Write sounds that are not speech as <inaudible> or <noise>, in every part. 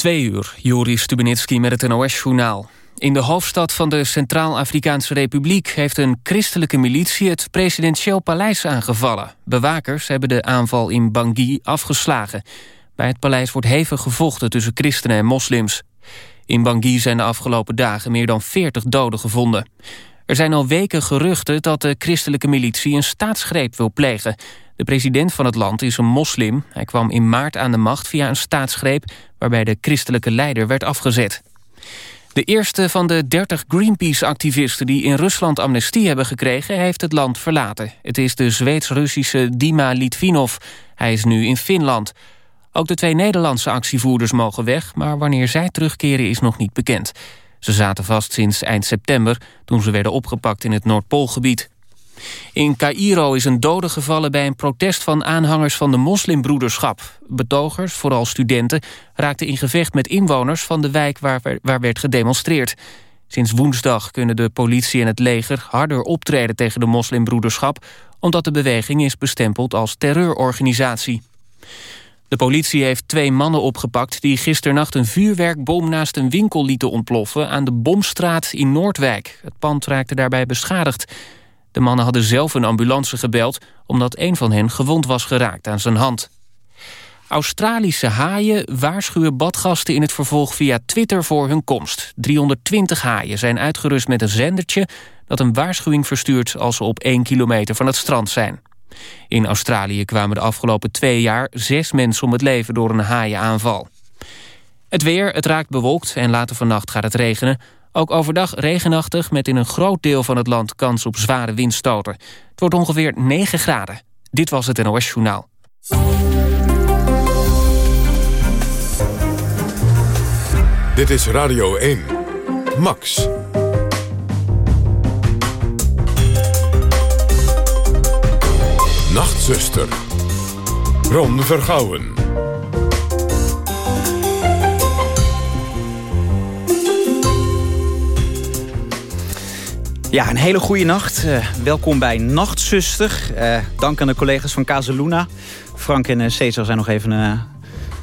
Twee uur, Joris Stubenitski met het NOS-journaal. In de hoofdstad van de Centraal-Afrikaanse Republiek... heeft een christelijke militie het presidentieel paleis aangevallen. Bewakers hebben de aanval in Bangui afgeslagen. Bij het paleis wordt hevig gevochten tussen christenen en moslims. In Bangui zijn de afgelopen dagen meer dan 40 doden gevonden. Er zijn al weken geruchten dat de christelijke militie een staatsgreep wil plegen. De president van het land is een moslim. Hij kwam in maart aan de macht via een staatsgreep... waarbij de christelijke leider werd afgezet. De eerste van de 30 Greenpeace-activisten die in Rusland amnestie hebben gekregen... heeft het land verlaten. Het is de Zweeds-Russische Dima Litvinov. Hij is nu in Finland. Ook de twee Nederlandse actievoerders mogen weg... maar wanneer zij terugkeren is nog niet bekend. Ze zaten vast sinds eind september... toen ze werden opgepakt in het Noordpoolgebied. In Cairo is een dode gevallen bij een protest van aanhangers van de moslimbroederschap. Betogers, vooral studenten, raakten in gevecht met inwoners van de wijk waar, waar werd gedemonstreerd. Sinds woensdag kunnen de politie en het leger harder optreden tegen de moslimbroederschap... omdat de beweging is bestempeld als terreurorganisatie. De politie heeft twee mannen opgepakt die gisternacht een vuurwerkbom naast een winkel lieten ontploffen aan de Bomstraat in Noordwijk. Het pand raakte daarbij beschadigd. De mannen hadden zelf een ambulance gebeld... omdat een van hen gewond was geraakt aan zijn hand. Australische haaien waarschuwen badgasten in het vervolg via Twitter voor hun komst. 320 haaien zijn uitgerust met een zendertje... dat een waarschuwing verstuurt als ze op 1 kilometer van het strand zijn. In Australië kwamen de afgelopen twee jaar zes mensen om het leven door een haaienaanval. Het weer, het raakt bewolkt en later vannacht gaat het regenen. Ook overdag regenachtig met in een groot deel van het land kans op zware windstoten. Het wordt ongeveer 9 graden. Dit was het NOS Journaal. Dit is Radio 1. Max. Nachtzuster. Ron Vergouwen. Ja, een hele goede nacht. Uh, welkom bij Nachtzuster. Uh, dank aan de collega's van Casaluna. Frank en uh, Cesar zijn nog even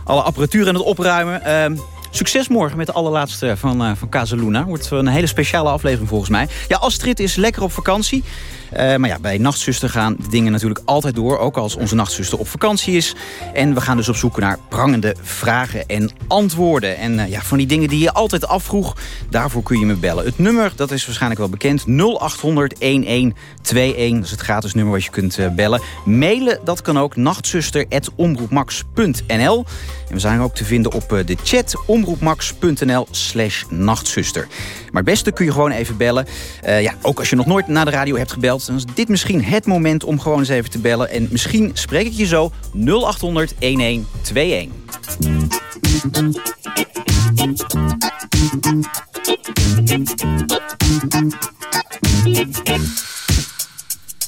alle apparatuur aan het opruimen. Ehm, succes morgen met de allerlaatste van, van Casaluna. Wordt een hele speciale aflevering volgens mij. Ja, Astrid is lekker op vakantie. Uh, maar ja, bij Nachtzuster gaan de dingen natuurlijk altijd door. Ook als onze nachtzuster op vakantie is. En we gaan dus op zoek naar prangende vragen en antwoorden. En uh, ja, van die dingen die je altijd afvroeg, daarvoor kun je me bellen. Het nummer, dat is waarschijnlijk wel bekend. 0800 1121. Dat is het gratis nummer wat je kunt uh, bellen. Mailen, dat kan ook. nachtzuster.omroepmax.nl En we zijn ook te vinden op de chat omroepmax.nl slash nachtzuster. Maar het beste kun je gewoon even bellen. ja, ook als je nog nooit naar de radio hebt gebeld dan is dit misschien het moment om gewoon eens even te bellen. En misschien spreek ik je zo 0800 1121.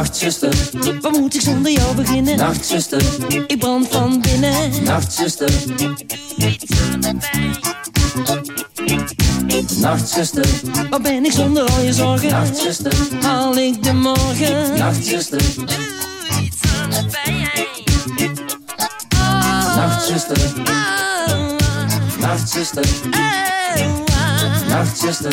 Nachtzuster, waar moet ik zonder jou beginnen? Nachtzuster, ik brand van binnen. Nachtzuster, de pijn. Nachtzuster, waar ben ik zonder al je zorgen? Nachtzuster, haal ik de morgen? Nachtzuster, doe iets de pijn. Nachtzuster, Nachtzuster, Nachtzuster,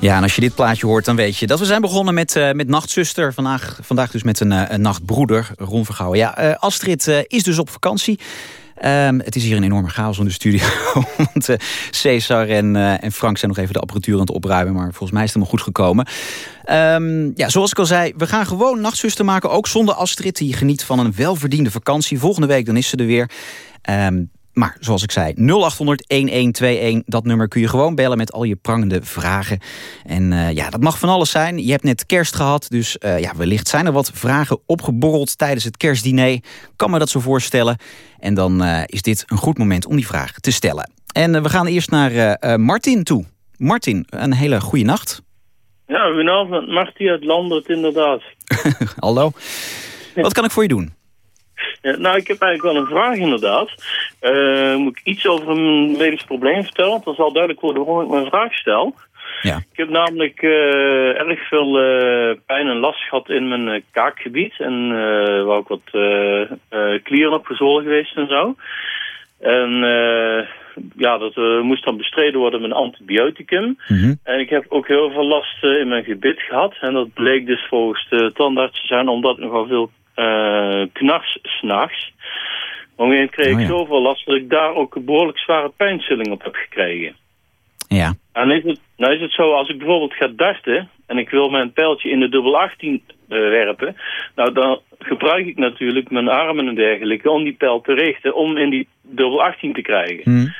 Ja, en als je dit plaatje hoort, dan weet je dat we zijn begonnen met, uh, met Nachtzuster. Vandaag, vandaag dus met een, uh, een nachtbroeder, Ron Vergouwen. Ja, uh, Astrid is dus op vakantie. Um, het is hier een enorme chaos in de studio. <laughs> Want Cesar en, en Frank zijn nog even de apparatuur aan het opruimen. Maar volgens mij is het helemaal goed gekomen. Um, ja, zoals ik al zei, we gaan gewoon nachtzuster maken. Ook zonder Astrid. Die geniet van een welverdiende vakantie. Volgende week dan is ze er weer. Um, maar zoals ik zei, 0800-1121, dat nummer kun je gewoon bellen met al je prangende vragen. En uh, ja, dat mag van alles zijn. Je hebt net kerst gehad, dus uh, ja, wellicht zijn er wat vragen opgeborreld tijdens het kerstdiner. Kan me dat zo voorstellen. En dan uh, is dit een goed moment om die vraag te stellen. En we gaan eerst naar Martin toe. Martin, een hele goede nacht. Ja, goedenavond. Martin uit Landert, inderdaad. <laughs> Hallo. Wat kan ik voor je doen? Ja, nou, ik heb eigenlijk wel een vraag inderdaad. Uh, moet ik iets over een medisch probleem vertellen? Want dan zal duidelijk worden waarom ik mijn vraag stel. Ja. Ik heb namelijk uh, erg veel pijn en last gehad in mijn kaakgebied. En waar ook wat klieren op gezwollen geweest en zo. En ja, dat moest dan bestreden worden met een antibioticum. Mm -hmm. En ik heb ook heel veel last in mijn gebit gehad. En dat bleek dus volgens de tandarts te zijn omdat nogal veel knars s'nachts. Op een kreeg ik oh, ja. zoveel last dat ik daar ook een behoorlijk zware pijnstilling op heb gekregen. Ja. En is het, nou is het zo, als ik bijvoorbeeld ga darten en ik wil mijn pijltje in de dubbel 18 uh, werpen, nou dan gebruik ik natuurlijk mijn armen en dergelijke om die pijl te richten om in die dubbel 18 te krijgen. Hmm.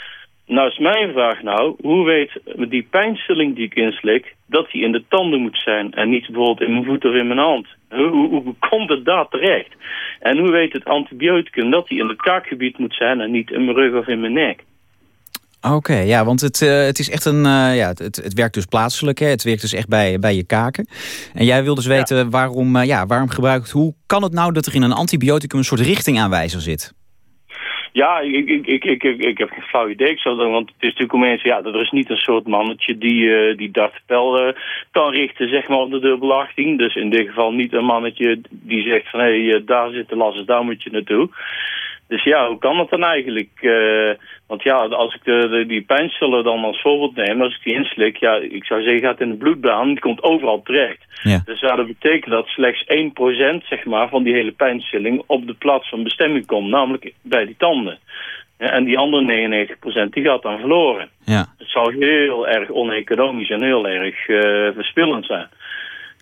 Nou is mijn vraag nou, hoe weet die pijnstilling die ik inslik, dat die in de tanden moet zijn en niet bijvoorbeeld in mijn voet of in mijn hand? Hoe, komt het daar terecht? En hoe weet het antibioticum dat die in het kaakgebied moet zijn en niet in mijn rug of in mijn nek? Oké, okay, ja, want het, uh, het is echt een, uh, ja, het, het werkt dus plaatselijk, hè? het werkt dus echt bij, bij je kaken. En jij wil dus weten ja. waarom, uh, ja, waarom gebruikt, hoe kan het nou dat er in een antibioticum een soort richtingaanwijzer zit? Ja, ik, ik, ik, ik, ik, heb geen flauw idee. Ik dan, want het is natuurlijk om mensen, ja, er is niet een soort mannetje die, uh, die dartpel uh, kan richten, zeg maar, op de dubbel 18. Dus in dit geval niet een mannetje die zegt van, hé, hey, uh, daar zit de last, daar moet je naartoe. Dus ja, hoe kan dat dan eigenlijk? Want ja, als ik de, de, die pijnstiller dan als voorbeeld neem, als ik die inslik, ja, ik zou zeggen, gaat in de bloedbaan, die komt overal terecht. Ja. Dus ja, dat betekent dat slechts 1% zeg maar, van die hele pijnstilling op de plaats van bestemming komt, namelijk bij die tanden. En die andere 99% die gaat dan verloren. Ja. Het zou heel erg oneconomisch en heel erg uh, verspillend zijn.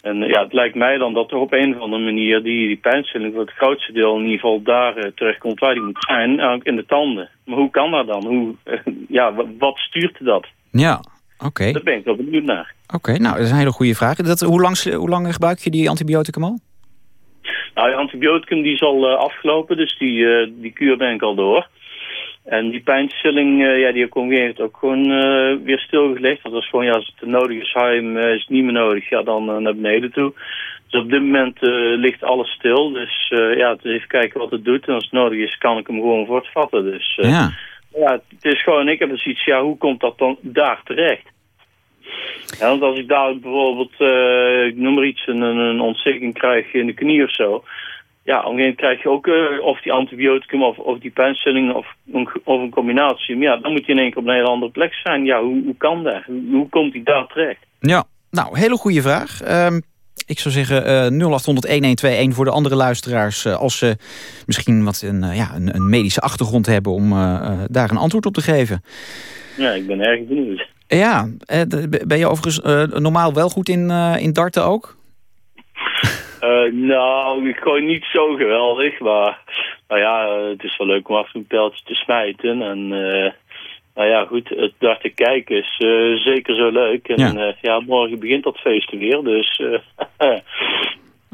En ja, het lijkt mij dan dat er op een of andere manier die, die pijnstilling voor het grootste deel in ieder geval daar uh, terechtkomt waar die moet zijn, ook in de tanden. Maar hoe kan dat dan? Hoe, uh, <laughs> ja, wat stuurt dat? Ja, oké. Okay. Daar ben ik wel benieuwd naar. Oké, okay, nou, dat is een hele goede vraag. Dat, hoe, lang, hoe lang gebruik je die antibioticum al? Nou, die antibioticum die is al uh, afgelopen, dus die, die kuur ben ik al door. En die pijnstilling, uh, ja, die kon heeft ook gewoon uh, weer stilgelegd. Dat was gewoon, ja, als het nodig is, hij hem, uh, is het niet meer nodig, ja, dan naar beneden toe. Dus op dit moment ligt alles stil. Dus ja, het is even kijken wat het doet. En als het nodig is, kan ik hem gewoon voortvatten. Dus ja. ja, het is gewoon, ik heb dus iets, ja, hoe komt dat dan daar terecht? Ja, want als ik daar bijvoorbeeld, ik noem maar iets, een, een ontsteking krijg in de knie of zo ja, op een gegeven moment krijg je ook uh, of die antibioticum of, of die pijnstilling of, of een combinatie. Maar ja, dan moet je in één keer op een hele andere plek zijn. Ja, hoe, hoe kan dat? Hoe, hoe komt hij daar terecht? Ja, nou, hele goede vraag. Um, ik zou zeggen uh, 0800-1121 voor de andere luisteraars... Uh, als ze misschien wat een, ja, een, een, medische achtergrond hebben... om daar een antwoord op te geven. Ja, ik ben erg benieuwd. Ja, ben je overigens normaal wel goed in, in darten ook? <laughs> Uh, nou, gooi niet zo geweldig, maar nou ja, het is wel leuk om af en toe een pijltje te smijten. En uh, nou ja, goed, het daar te kijken is uh, zeker zo leuk. En ja. ja, morgen begint dat feest weer, dus... <laughs>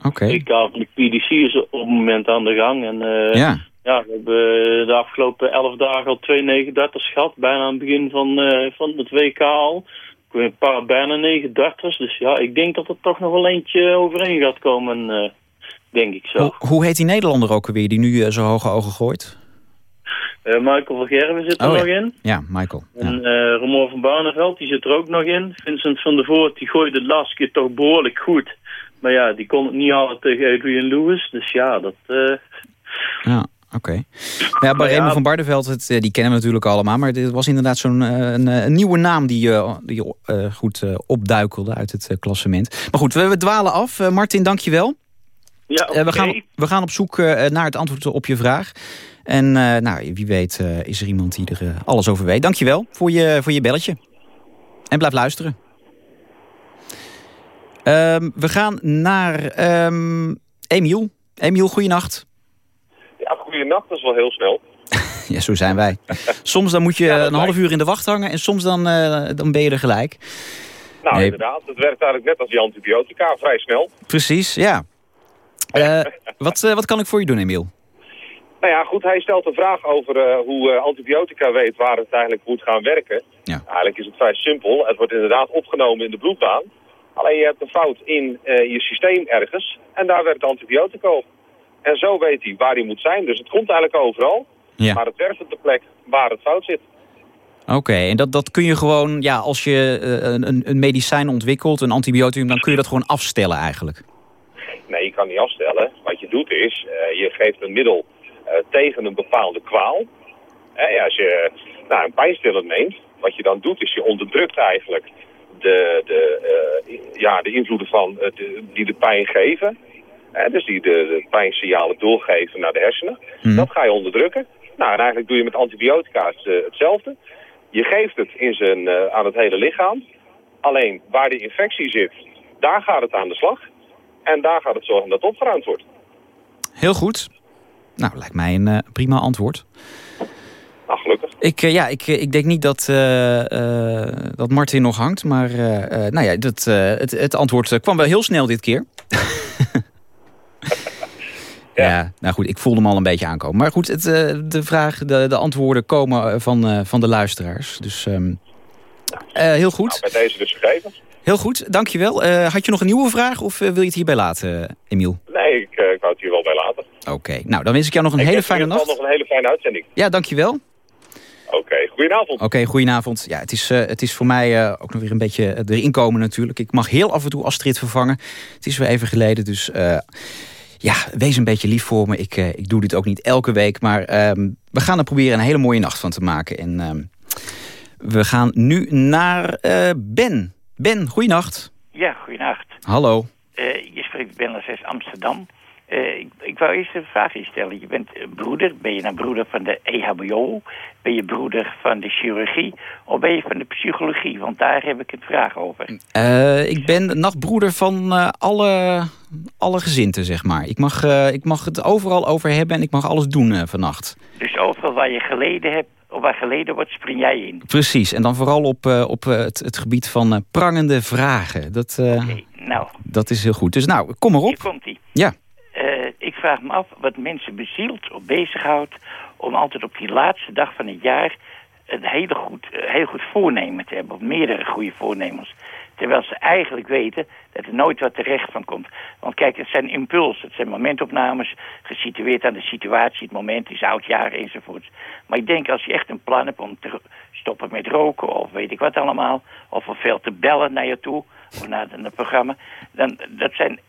Oké. Okay. Ik van de PDC is op het moment aan de gang. En ja. ja, we hebben de afgelopen elf dagen al 239 gehad. Bijna aan het begin van, van het WK al een paar bijna 39, dus ja, ik denk dat er toch nog wel eentje overheen gaat komen, uh, denk ik zo. Hoe, hoe, heet die Nederlander ook alweer, die nu uh, zo hoge ogen gooit? Uh, Michael van Gerwen zit er oh, nog ja. in. Ja, Michael. En. Ramon van Barneveld, die zit er ook nog in. Vincent van der Voort, die gooide de laatste keer toch behoorlijk goed. Maar ja, die kon het niet halen tegen Adrian Lewis. Dus ja, dat... Ja. Oké. Okay. Ja, bij van Bardenveld, het, eh, die kennen we natuurlijk allemaal. Maar dit was inderdaad zo'n eh, een, een, nieuwe naam die, die uh, goed uh, opduikelde uit het klassement. Maar goed, we, we dwalen af. Martin, dank je wel. Ja, okay. we, gaan, we gaan op zoek naar het antwoord op je vraag. En nou, wie weet is er iemand die er alles over weet. Dank je wel voor je, voor je belletje. En blijf luisteren. Um, we gaan naar um, Emiel. Emiel, goeienacht. Dat is wel heel snel. <laughs> ja, zo zijn wij. <laughs> Soms dan moet je ja, een half uur in de wacht hangen en soms dan, uh, dan ben je er gelijk. Nou, nee. inderdaad. Het werkt eigenlijk net als die antibiotica, vrij snel. Precies, ja. Uh, <laughs> wat, uh, wat kan ik voor je doen, Emiel? Nou ja, goed, hij stelt een vraag over hoe antibiotica weet waar het eigenlijk moet gaan werken. Ja. Eigenlijk is het vrij simpel. Het wordt inderdaad opgenomen in de bloedbaan. Alleen je hebt een fout in je systeem ergens en daar werkt antibiotica op. En zo weet hij waar hij moet zijn. Dus het komt eigenlijk overal. Ja. Maar het werkt op de plek waar het fout zit. Oké, en dat, dat kun je gewoon, ja, als je uh, een, een medicijn ontwikkelt, een antibioticum, dan kun je dat gewoon afstellen eigenlijk? Nee, je kan niet afstellen. Wat je doet is, uh, je geeft een middel uh, tegen een bepaalde kwaal. Ja, als je nou, een pijnstiller neemt, wat je dan doet is je onderdrukt eigenlijk de, de, ja, de invloeden van, de, die de pijn geven. Dus die de, de pijnsignalen doorgeven naar de hersenen. Mhm. Dat ga je onderdrukken. Nou, en eigenlijk doe je met antibiotica uh, hetzelfde. Je geeft het in zijn, uh, aan het hele lichaam. Alleen waar die infectie zit, daar gaat het aan de slag. En daar gaat het zorgen dat het opgeruimd wordt. Heel goed. Nou, lijkt mij een uh, prima antwoord. Nou, gelukkig. Ik, ja, ik, ik denk niet dat, dat Martin nog hangt. Maar nou ja, dat, het, het antwoord kwam wel heel snel dit keer. <laughs> Ja. ja. nou goed, ik voelde hem al een beetje aankomen. Maar goed, het, uh, de, vraag, de, de antwoorden komen van, uh, van de luisteraars. Dus um, uh, heel goed. Nou, bij deze dus gegeven. Heel goed, dankjewel. had je nog een nieuwe vraag of wil je het hierbij laten, Emiel? Nee, ik, ik wou het hier wel bij laten. Oké, okay. nou dan wens ik jou nog een ik hele fijne nacht. nog een hele fijne uitzending. Ja, dankjewel. Oké, okay, goedenavond. Oké, okay, goedenavond. Ja, het is, uh, het is voor mij uh, ook nog weer een beetje erin komen natuurlijk. Ik mag heel af en toe Astrid vervangen. Het is weer even geleden, dus... Ja, wees een beetje lief voor me. Ik, uh, ik doe dit ook niet elke week. Maar um, we gaan er proberen een hele mooie nacht van te maken. En um, we gaan nu naar uh, Ben. Ben, goeienacht. Ja, goeienacht. Hallo. Uh, je spreekt Ben Lasses Amsterdam. Ik, ik, wou eerst een vraag instellen. Je bent broeder. Ben je nou broeder van de EHBO? Ben je broeder van de chirurgie? Of ben je van de psychologie? Want daar heb ik een vraag over. Uh, ik ben nachtbroeder van uh, alle, alle gezinten, zeg maar. Ik mag, ik mag het overal over hebben en ik mag alles doen vannacht. Dus overal waar je geleden hebt, of waar geleden wordt, spring jij in? Precies, en dan vooral op, op het, het gebied van prangende vragen. Dat, okay, nou. dat is heel goed. Dus nou, kom maar op. Hier komt-ie. Ja. Vraag me af wat mensen bezielt of bezighoudt om altijd op die laatste dag van het jaar een hele goed, heel goed voornemen te hebben. Of meerdere goede voornemens. Terwijl ze eigenlijk weten dat er nooit wat terecht van komt. Want kijk, het zijn impulsen, het zijn momentopnames... gesitueerd aan de situatie, het moment, is oudjaar enzovoorts. Maar ik denk als je echt een plan hebt om te stoppen met roken... of weet ik wat allemaal, of veel te bellen naar je toe... of naar het programma, dan, dat zijn,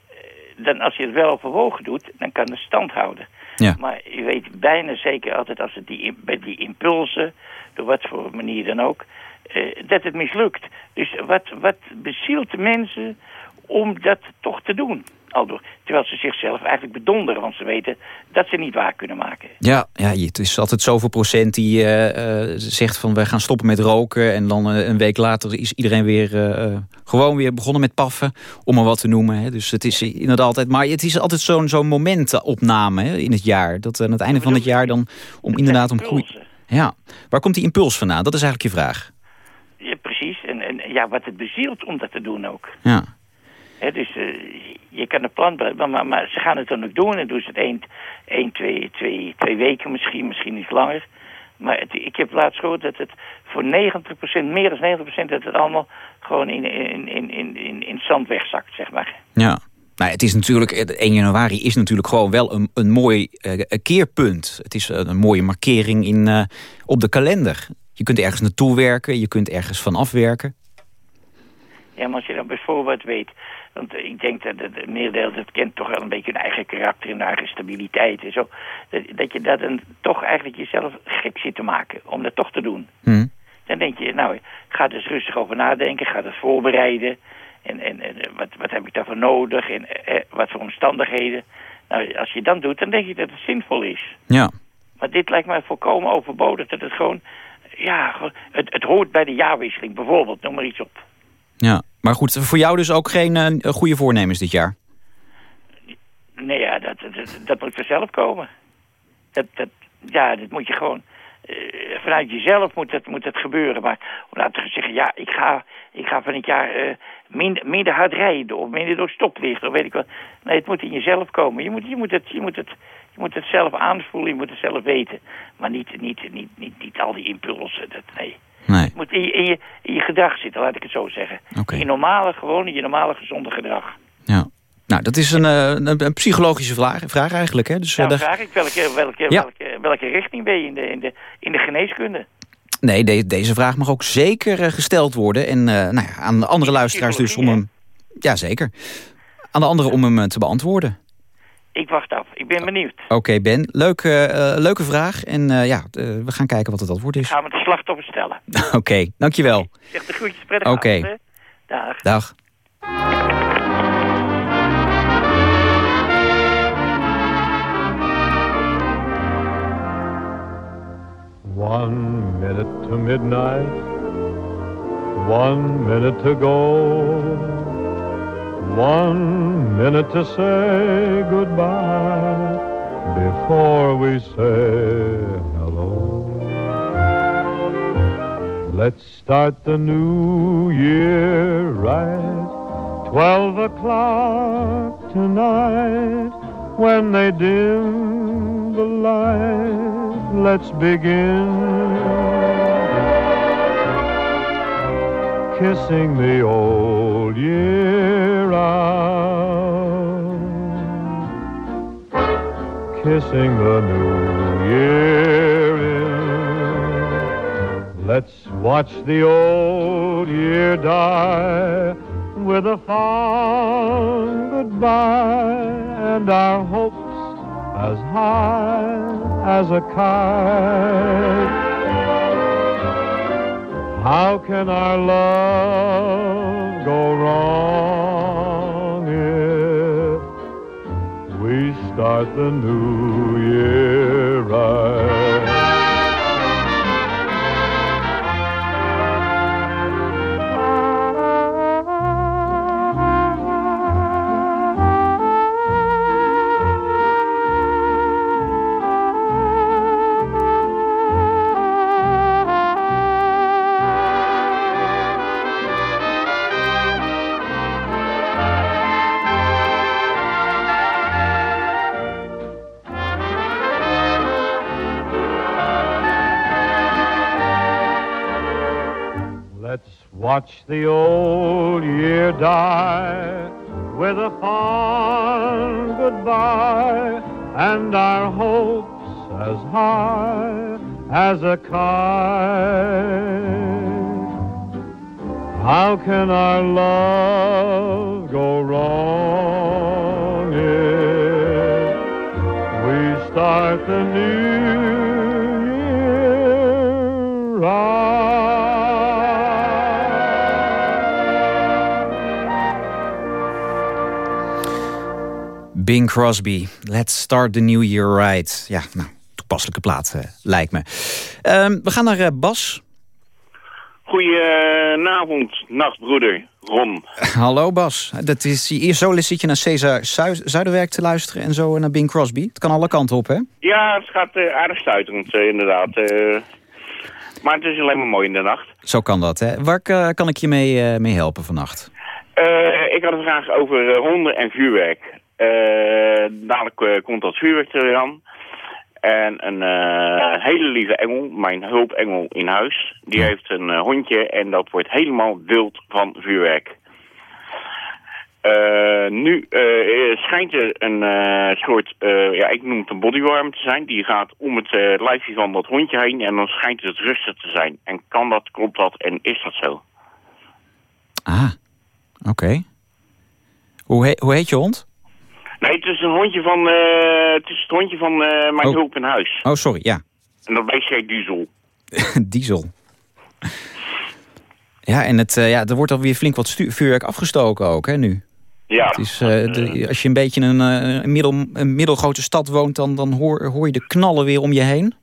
dan als je het wel overwogen doet... dan kan het stand houden. Ja. Maar je weet bijna zeker altijd als het die, bij die impulsen... door wat voor manier dan ook uh, dat het mislukt. Dus wat, wat bezielt de mensen om dat toch te doen? Aldoor, terwijl ze zichzelf eigenlijk bedonderen, want ze weten dat ze niet waar kunnen maken. Ja, ja het is altijd zoveel procent die uh, uh, zegt van we gaan stoppen met roken... en dan een week later is iedereen weer gewoon weer begonnen met paffen, om maar wat te noemen. Hè. Dus het is inderdaad altijd, maar het is altijd zo'n zo'n momentopname hè, in het jaar. Dat aan het einde van het jaar dan om inderdaad om groei... Ja, waar komt die impuls vandaan? Dat is eigenlijk je vraag. Ja, precies. En, en ja, wat het bezielt om dat te doen ook. Ja. He, dus uh, je kan een plan maar, maar, maar, ze gaan het dan ook doen. En doen ze het één, één twee, twee, twee weken misschien, misschien iets langer. Maar het, ik heb laatst gehoord dat het voor 90%, meer dan 90% dat het allemaal gewoon in, in, in, in, in, in zand wegzakt, zeg maar. Ja. Nou, het is natuurlijk, 1 januari is natuurlijk gewoon wel een, een mooi uh, keerpunt. Het is een mooie markering in, uh, op de kalender. Je kunt ergens naartoe werken, je kunt ergens van afwerken. Ja, maar als je dan bijvoorbeeld weet... want ik denk dat het meerdeel dat kent toch wel een beetje hun eigen karakter... en eigen stabiliteit en zo... dat, dat je dat dan toch eigenlijk jezelf gek zit te maken... om dat toch te doen. Hmm. Dan denk je, nou, ga dus rustig over nadenken... ga dat voorbereiden... en, en, en wat, wat heb ik daarvoor nodig... en eh, wat voor omstandigheden... Nou, als je dat doet, dan denk je dat het zinvol is. Ja. Maar dit lijkt mij volkomen overbodig... dat het gewoon ja, het, het hoort bij de jaarwisseling bijvoorbeeld, noem maar iets op. Ja, maar goed, voor jou dus ook geen uh, goede voornemens dit jaar? Nee, ja, dat, dat, moet vanzelf komen. Ja, dat moet je gewoon... Uh, vanuit jezelf moet dat, moet dat gebeuren. Maar om laten we zeggen, ja, ik ga, ik ga van het jaar uh, minder, hard rijden... of minder door stoplicht, of weet ik wat. Nee, het moet in jezelf komen. Je moet, je moet, het, je moet, het, je moet het zelf aanvoelen, je moet het zelf weten. Maar niet, niet, niet, niet, niet al die impulsen, dat, nee. Nee. Het moet in je, in, je, in je gedrag zitten, laat ik het zo zeggen. Okay. In je normale, gewone, je normale gezonde gedrag. Ja. Nou, dat is een, een, een psychologische vraag, vraag eigenlijk. Hè? Dus, nou, uh, vraag ik welke, welke, ja. welke, welke richting ben je in de, in de, in de geneeskunde? Nee, de, deze vraag mag ook zeker uh, gesteld worden. En uh, nou ja, aan de andere luisteraars dus om hem... Ja, zeker. Aan de anderen om hem te beantwoorden. Ik wacht af. Ik ben benieuwd. Oké, okay, Ben. Leuke, uh, leuke vraag. En uh, ja, uh, we gaan kijken wat het antwoord is. Gaan we de slachtoffer stellen. <laughs> Oké, okay, dankjewel. Zeg de groetjes, prettig Oké. Okay. Dag. Dag. One minute to midnight, one minute to go. One minute to say goodbye before we say hello. Let's start the new year right. Twelve o'clock tonight when they dim the light. Let's begin kissing the old kissing the new year in. Let's watch the old year die with a fond goodbye and our hopes as high as a kite. How can our love start the new year Watch the old year die with a fond goodbye and our hopes as high as a kite. How can our love go wrong if we start the new Bing Crosby, Let's Start the New Year Right. Ja, nou, toepasselijke plaat, uh, lijkt me. Um, we gaan naar uh, Bas. Goedenavond, nachtbroeder Ron. <laughs> Hallo Bas. Dat is, eerst zo zit je naar Cesar Zuiderwerk te luisteren en zo naar Bing Crosby. Het kan alle kanten op, hè? Ja, het gaat uh, aardig stuiterend, inderdaad. Maar het is alleen maar mooi in de nacht. Zo kan dat, hè? Waar kan ik je mee, mee helpen vannacht? ik had een vraag over honden en vuurwerk. Dadelijk komt dat vuurwerk er aan. En een uh, hele lieve engel, mijn hulpengel in huis, die heeft een uh, hondje en dat wordt helemaal wild van vuurwerk. Uh, nu schijnt er een soort, ja ik noem het een bodyworm te zijn. Die gaat om het lijfje van dat hondje heen en dan schijnt het rustig te zijn. En kan dat, klopt dat en is dat zo? Ah, oké. Hoe, he hoe heet je hond? Nee, het is een hondje van, uh, het, is het hondje van uh, mijn oh. hulp in huis. Oh, sorry, ja. En dat beestje heet Diesel. <laughs> Diesel. Ja, en het, uh, ja, er wordt alweer flink wat vuurwerk afgestoken ook, hè, nu. Ja. Het is, de, als je een beetje in een, middel, een middelgrote stad woont... dan, dan hoor, hoor je de knallen weer om je heen.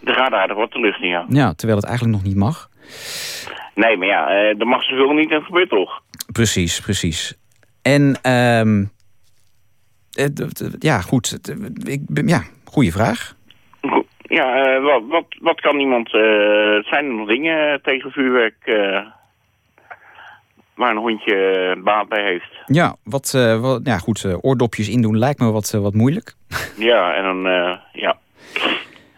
De radar, wordt de lucht niet aan. Ja, terwijl het eigenlijk nog niet mag. Nee, maar ja, er mag zoveel niet en gebeurt toch? Precies, precies. En... Um, ja, goed. Ik, ja, goede vraag. Ja, uh, wat, wat, wat kan iemand... Uh, zijn er nog dingen tegen vuurwerk... Uh, waar een hondje baat bij heeft? Ja, wat, wat ja goed, oordopjes indoen lijkt me wat, wat moeilijk. <laughs> Ja, en dan, ja.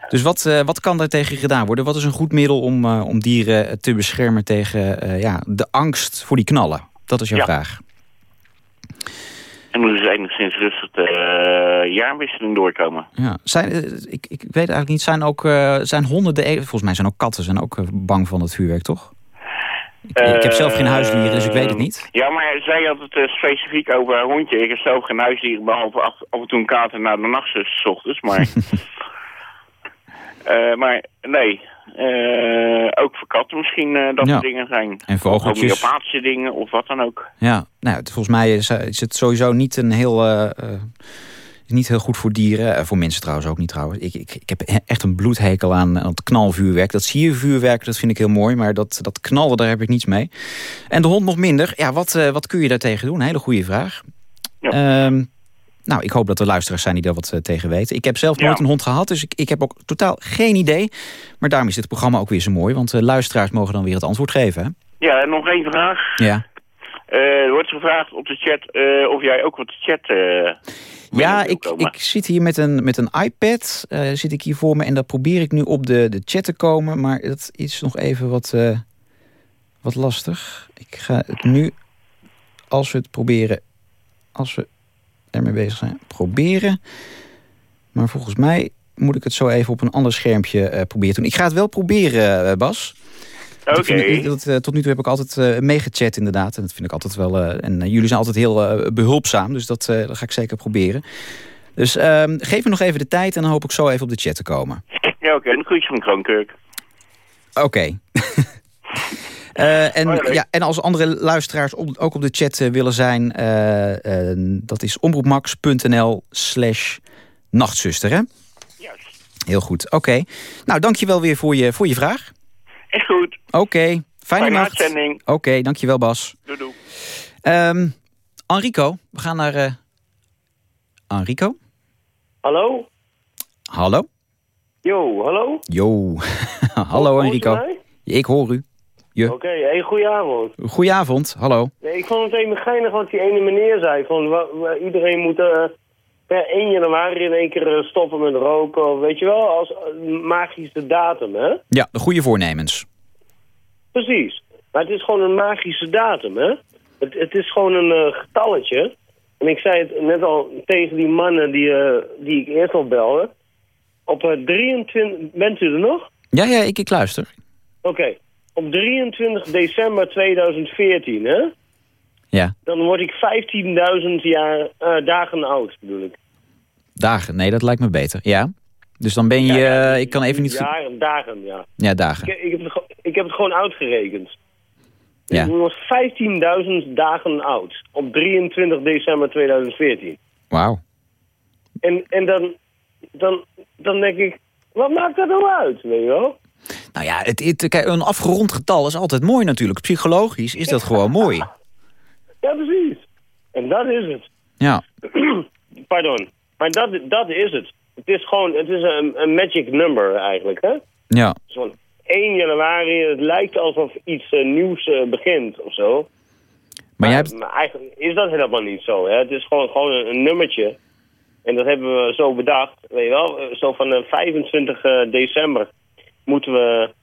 Dus wat, wat kan daar tegen gedaan worden? Wat is een goed middel om, om dieren te beschermen tegen ja, de angst voor die knallen? Dat is jouw ja. vraag. En moeten ze enigszins rustig de uh, jaarwisseling doorkomen. Ja. Zijn, uh, ik, ik weet eigenlijk niet, zijn, ook, uh, zijn honden de... Volgens mij zijn ook katten zijn ook bang van het vuurwerk, toch? Ik, ik, heb zelf geen huisdieren, dus ik weet het niet. Ja, maar zij had het specifiek over haar hondje. Ik heb zelf geen huisdieren, behalve af, af en toe een kater naar de nachtzus, s ochtends. Maar, <laughs> maar nee, uh, ook voor katten misschien uh, dat ja. soort dingen zijn. En vogeltjes. Of homeopathische dingen of wat dan ook. Ja, nou, het, volgens mij is, is, het sowieso niet een heel... Niet heel goed voor dieren. voor mensen trouwens ook niet trouwens. Ik, ik, ik heb echt een bloedhekel aan, aan het knalvuurwerk. Dat siervuurwerk, dat vind ik heel mooi. Maar dat, dat knallen, daar heb ik niets mee. En de hond nog minder. Ja, wat, wat kun je daartegen doen? Hele goede vraag. Ja. Um, nou, ik hoop dat er luisteraars zijn die daar wat uh, tegen weten. Ik heb zelf nooit Ja. een hond gehad, dus ik, ik heb ook totaal geen idee. Maar daarom is dit programma ook weer zo mooi. Want uh, luisteraars mogen dan weer het antwoord geven. Hè? Ja, en nog één vraag. Ja. Uh, er wordt gevraagd op de chat of jij ook wat de chat... ja, ik, ik zit hier met een, met een iPad. zit ik hier voor me en dat probeer ik nu op de, de chat te komen. Maar dat is nog even wat, wat lastig. Ik ga het nu, als we het proberen... Als we ermee bezig zijn. Proberen. Maar volgens mij moet ik het zo even op een ander schermpje uh, proberen doen. Ik ga het wel proberen, uh, Bas. Oké. Okay. Uh, tot nu toe heb ik altijd meegechat inderdaad. En dat vind ik altijd wel... en jullie zijn altijd heel behulpzaam. Dus dat, dat, ga ik zeker proberen. Dus ehm, geef me nog even de tijd. En dan hoop ik zo even op de chat te komen. Ja, oké. Okay. Een groetje van Kroonkurk. Oké. Okay. <laughs> Uh, en, oh, ja, en als andere luisteraars op, ook op de chat uh, willen zijn... Uh, dat is omroepmax.nl slash nachtzuster, hè? Juist. Heel goed, oké. Okay. Nou, dankjewel weer voor je, voor je vraag. Echt goed. Oké, okay. fijne, fijne nacht. uitzending. Oké, okay, dankjewel Bas. Doei doei. Um, Enrico, we gaan naar... Enrico? Hallo? Hallo? Yo, hallo? Yo, <laughs> hallo Enrico. Ik hoor u. Oké, okay, hey, goedenavond. Goedenavond, hallo. Nee, ik vond het even geinig wat die ene meneer zei. Van, iedereen moet uh, per 1 januari in één keer uh, stoppen met roken. Weet je wel, als uh, magische datum, hè? Ja, de goede voornemens. Precies. Maar het is gewoon een magische datum, hè? Het, het is gewoon een eh, getalletje. En ik zei het net al tegen die mannen die, eh, die ik eerst al belde. Op eh, 23... Bent u er nog? Ja, ja, ik, ik luister. Oké. Op 23 december 2014, hè? Ja, Dan word ik 15.000 jaar eh, dagen oud, bedoel ik. dagen. Nee, dat lijkt me beter. Ja. Dus dan ben je... Ja, eh, ik kan even niet... Jaren, dagen, ja. Ja, Ik, dagen. ik, heb het, ik heb het gewoon uitgerekend. Ja. Ik word 15.000 dagen oud. Op 23 december 2014. Wauw. En, en dan, dan, dan denk ik, wat maakt dat nou uit, weet je wel? Nou ja, het, het, kijk, een afgerond getal is altijd mooi natuurlijk. Psychologisch is dat gewoon mooi. <laughs> Ja, precies. En dat is het. Ja. <clears throat> Pardon. Maar dat, dat is het. Het is gewoon, het is een, een magic number eigenlijk, hè? Ja. Zo'n 1 januari, het lijkt alsof iets eh, nieuws eh, begint of zo. Maar jij hebt... Maar eigenlijk is dat helemaal niet zo. Hè? Het is gewoon, gewoon een, een nummertje. En dat hebben we zo bedacht. Weet je wel, Eh, zo van eh, 25 eh, december moeten we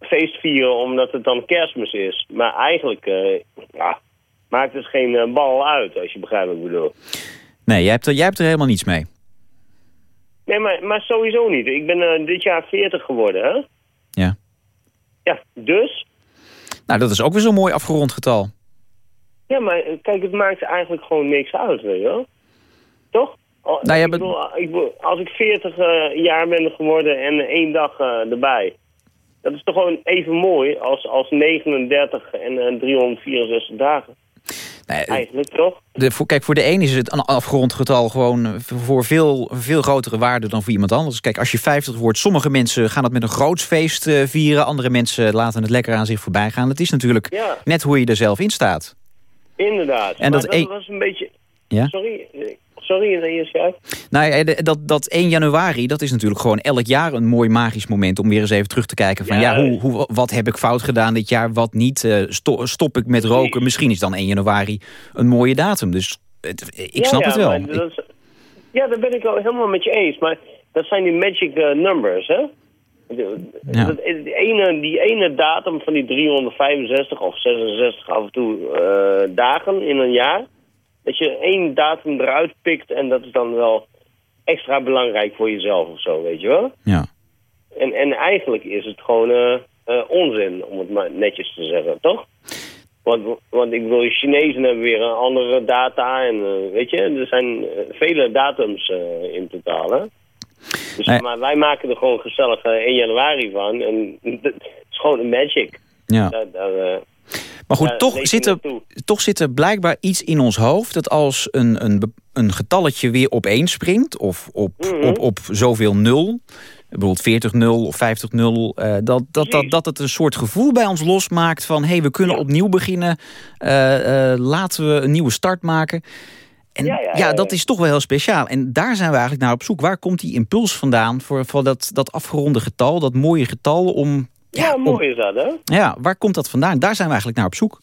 feest vieren omdat het dan kerstmis is. Maar eigenlijk eh, ja, maakt het geen eh, bal uit, als je begrijpt wat ik bedoel. Nee, jij hebt, er, jij hebt er helemaal niets mee. Nee, maar, maar sowieso niet. Ik ben eh, dit jaar 40 geworden, hè? Ja. Ja, dus... Nou, dat is ook weer zo'n mooi afgerond getal. Ja, maar kijk, het maakt eigenlijk gewoon niks uit, weet je wel? Toch? Al- Nou ik als ik 40 eh, jaar ben geworden en één dag eh, erbij... Dat is toch gewoon even mooi als, als 39 en eh, 364 dagen. Nee, Eigenlijk, toch? de, voor, kijk, voor de een is het een afgerond getal gewoon voor veel, veel grotere waarde dan voor iemand anders. Kijk, als je 50 wordt, sommige mensen gaan het met een groots feest vieren. Andere mensen laten het lekker aan zich voorbij gaan. Het is natuurlijk Ja. net hoe je er zelf in staat. Inderdaad. En maar dat dat, was een beetje... Ja? Sorry, sorry, dat is jij. Nou ja, dat, dat 1 januari, dat is natuurlijk gewoon elk jaar een mooi magisch moment... om weer eens even terug te kijken van ja, hoe, hoe, wat heb ik fout gedaan dit jaar, wat niet. eh, sto- stop ik met roken? Misschien is dan 1 januari een mooie datum. Dus het- ik snap ja, het wel. maar dat is- ja, daar ben ik wel helemaal met je eens. Maar dat zijn die magic eh, numbers, hè? De- Ja. dat- die, ene, die ene datum van die 365 of 66 af en toe eh, dagen in een jaar... dat je één datum eruit pikt en dat is dan wel extra belangrijk voor jezelf of zo, weet je wel? Ja. En, en eigenlijk is het gewoon eh, eh, onzin, om het maar netjes te zeggen, toch? Want, want ik bedoel, Chinezen hebben weer een andere data en eh, weet je, er zijn vele datums in totaal, hè? Dus, Nee. Maar wij maken er gewoon gezellig eh, 1 januari van en <laughs> het is gewoon een magic. Ja. Maar goed, Ja, toch, zit er, toch zit er blijkbaar iets in ons hoofd... dat als een, een, een getalletje weer op één springt... of op, Mhm. op, op zoveel nul, bijvoorbeeld 40 0 of 50 0... eh, dat, dat, dat, dat het een soort gevoel bij ons losmaakt van... hé, hey, we kunnen Ja. opnieuw beginnen, eh, eh, laten we een nieuwe start maken... En ja, Ja, dat is toch wel heel speciaal. En daar zijn we eigenlijk naar op zoek. Waar komt die impuls vandaan voor, voor dat, dat afgeronde getal, dat mooie getal om... ja, mooi is dat, hè? ja, waar komt dat vandaan? Daar zijn we eigenlijk naar op zoek.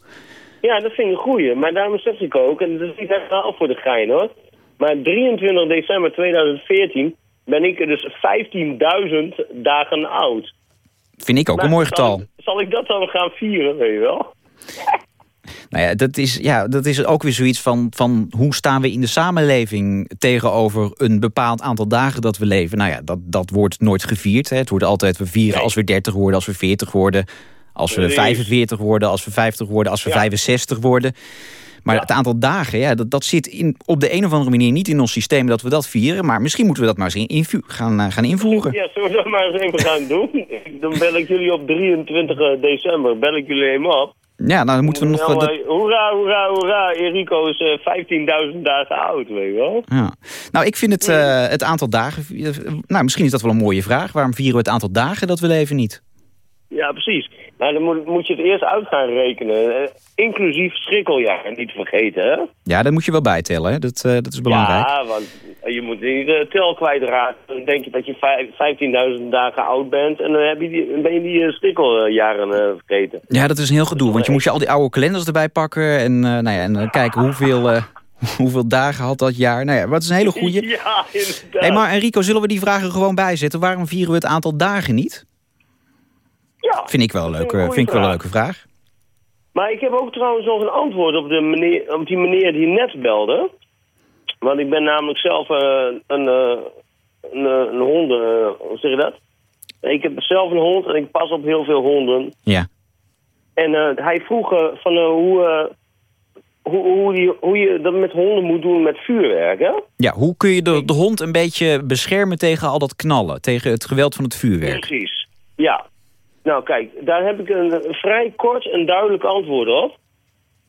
Ja, dat vind ik een goeie. Maar daarom zeg ik ook, en dat is niet helemaal voor de gein hoor. Maar 23 december 2014 ben ik dus 15.000 dagen oud. Vind ik ook Maar een mooi zal getal. ik- Zal ik dat dan gaan vieren, weet je wel? <laughs> Nou ja, dat is, ja, dat is ook weer zoiets van, van hoe staan we in de samenleving tegenover een bepaald aantal dagen dat we leven. Nou ja, dat, dat wordt nooit gevierd. Hè. Het wordt altijd, we vieren Nee. als we 30 worden, als we 40 worden, als we Precies. 45 worden, als we 50 worden, als we Ja. 65 worden. Maar Ja. het aantal dagen, ja, dat, dat zit in, op de een of andere manier niet in ons systeem dat we dat vieren. Maar misschien moeten we dat maar eens in, gaan, eh, gaan invoeren. Ja, zullen we dat maar eens even gaan doen? Dan bel ik jullie op 23 december, bel ik jullie even op. Ja, nou dan moeten we nog... Nou, eh, hoera, hoera, hoera, Enrico is eh, 15.000 dagen oud, weet je wel? Ja. Nou, ik vind het, eh, het aantal dagen... eh, Nou, misschien is dat wel een mooie vraag. Waarom vieren we het aantal dagen dat we leven niet? Ja, precies. Nou, dan moet, moet je het eerst uit gaan rekenen. eh, inclusief schrikkeljaar, niet vergeten, hè? Ja, daar moet je wel bijtellen. Hè? Dat, eh, dat is belangrijk. Ja, want je moet niet de tel kwijtraken. Dan denk je dat je vijf- 15.000 dagen oud bent en dan heb je die, ben je die eh, schrikkeljaren eh, vergeten. Ja, dat is een heel gedoe. Want je moet je al die oude kalenders erbij pakken. En, eh, nou ja, en eh, kijken hoeveel, eh, <laughs> hoeveel dagen had dat jaar. Nou ja, wat is een hele goeie. <laughs> Ja, inderdaad. Hey, maar Enrico, zullen we die vragen gewoon bijzetten? Waarom vieren we het aantal dagen niet? Ja, Vind ik wel een leuke, vind ik wel een leuke vraag. Maar ik heb ook trouwens nog een antwoord op, de meneer, op die meneer die net belde. Want ik ben namelijk zelf eh, een, eh, een, eh, een honden... hoe zeg je dat? Ik heb zelf een hond en ik pas op heel veel honden. Ja. En hij vroeg van hoe, hoe, hoe, die, hoe je dat met honden moet doen met vuurwerk, hè? Ja, hoe kun je de, de hond een beetje beschermen tegen al dat knallen? Tegen het geweld van het vuurwerk? Precies, ja. Nou kijk, daar heb ik een, vrij kort en duidelijk antwoord op.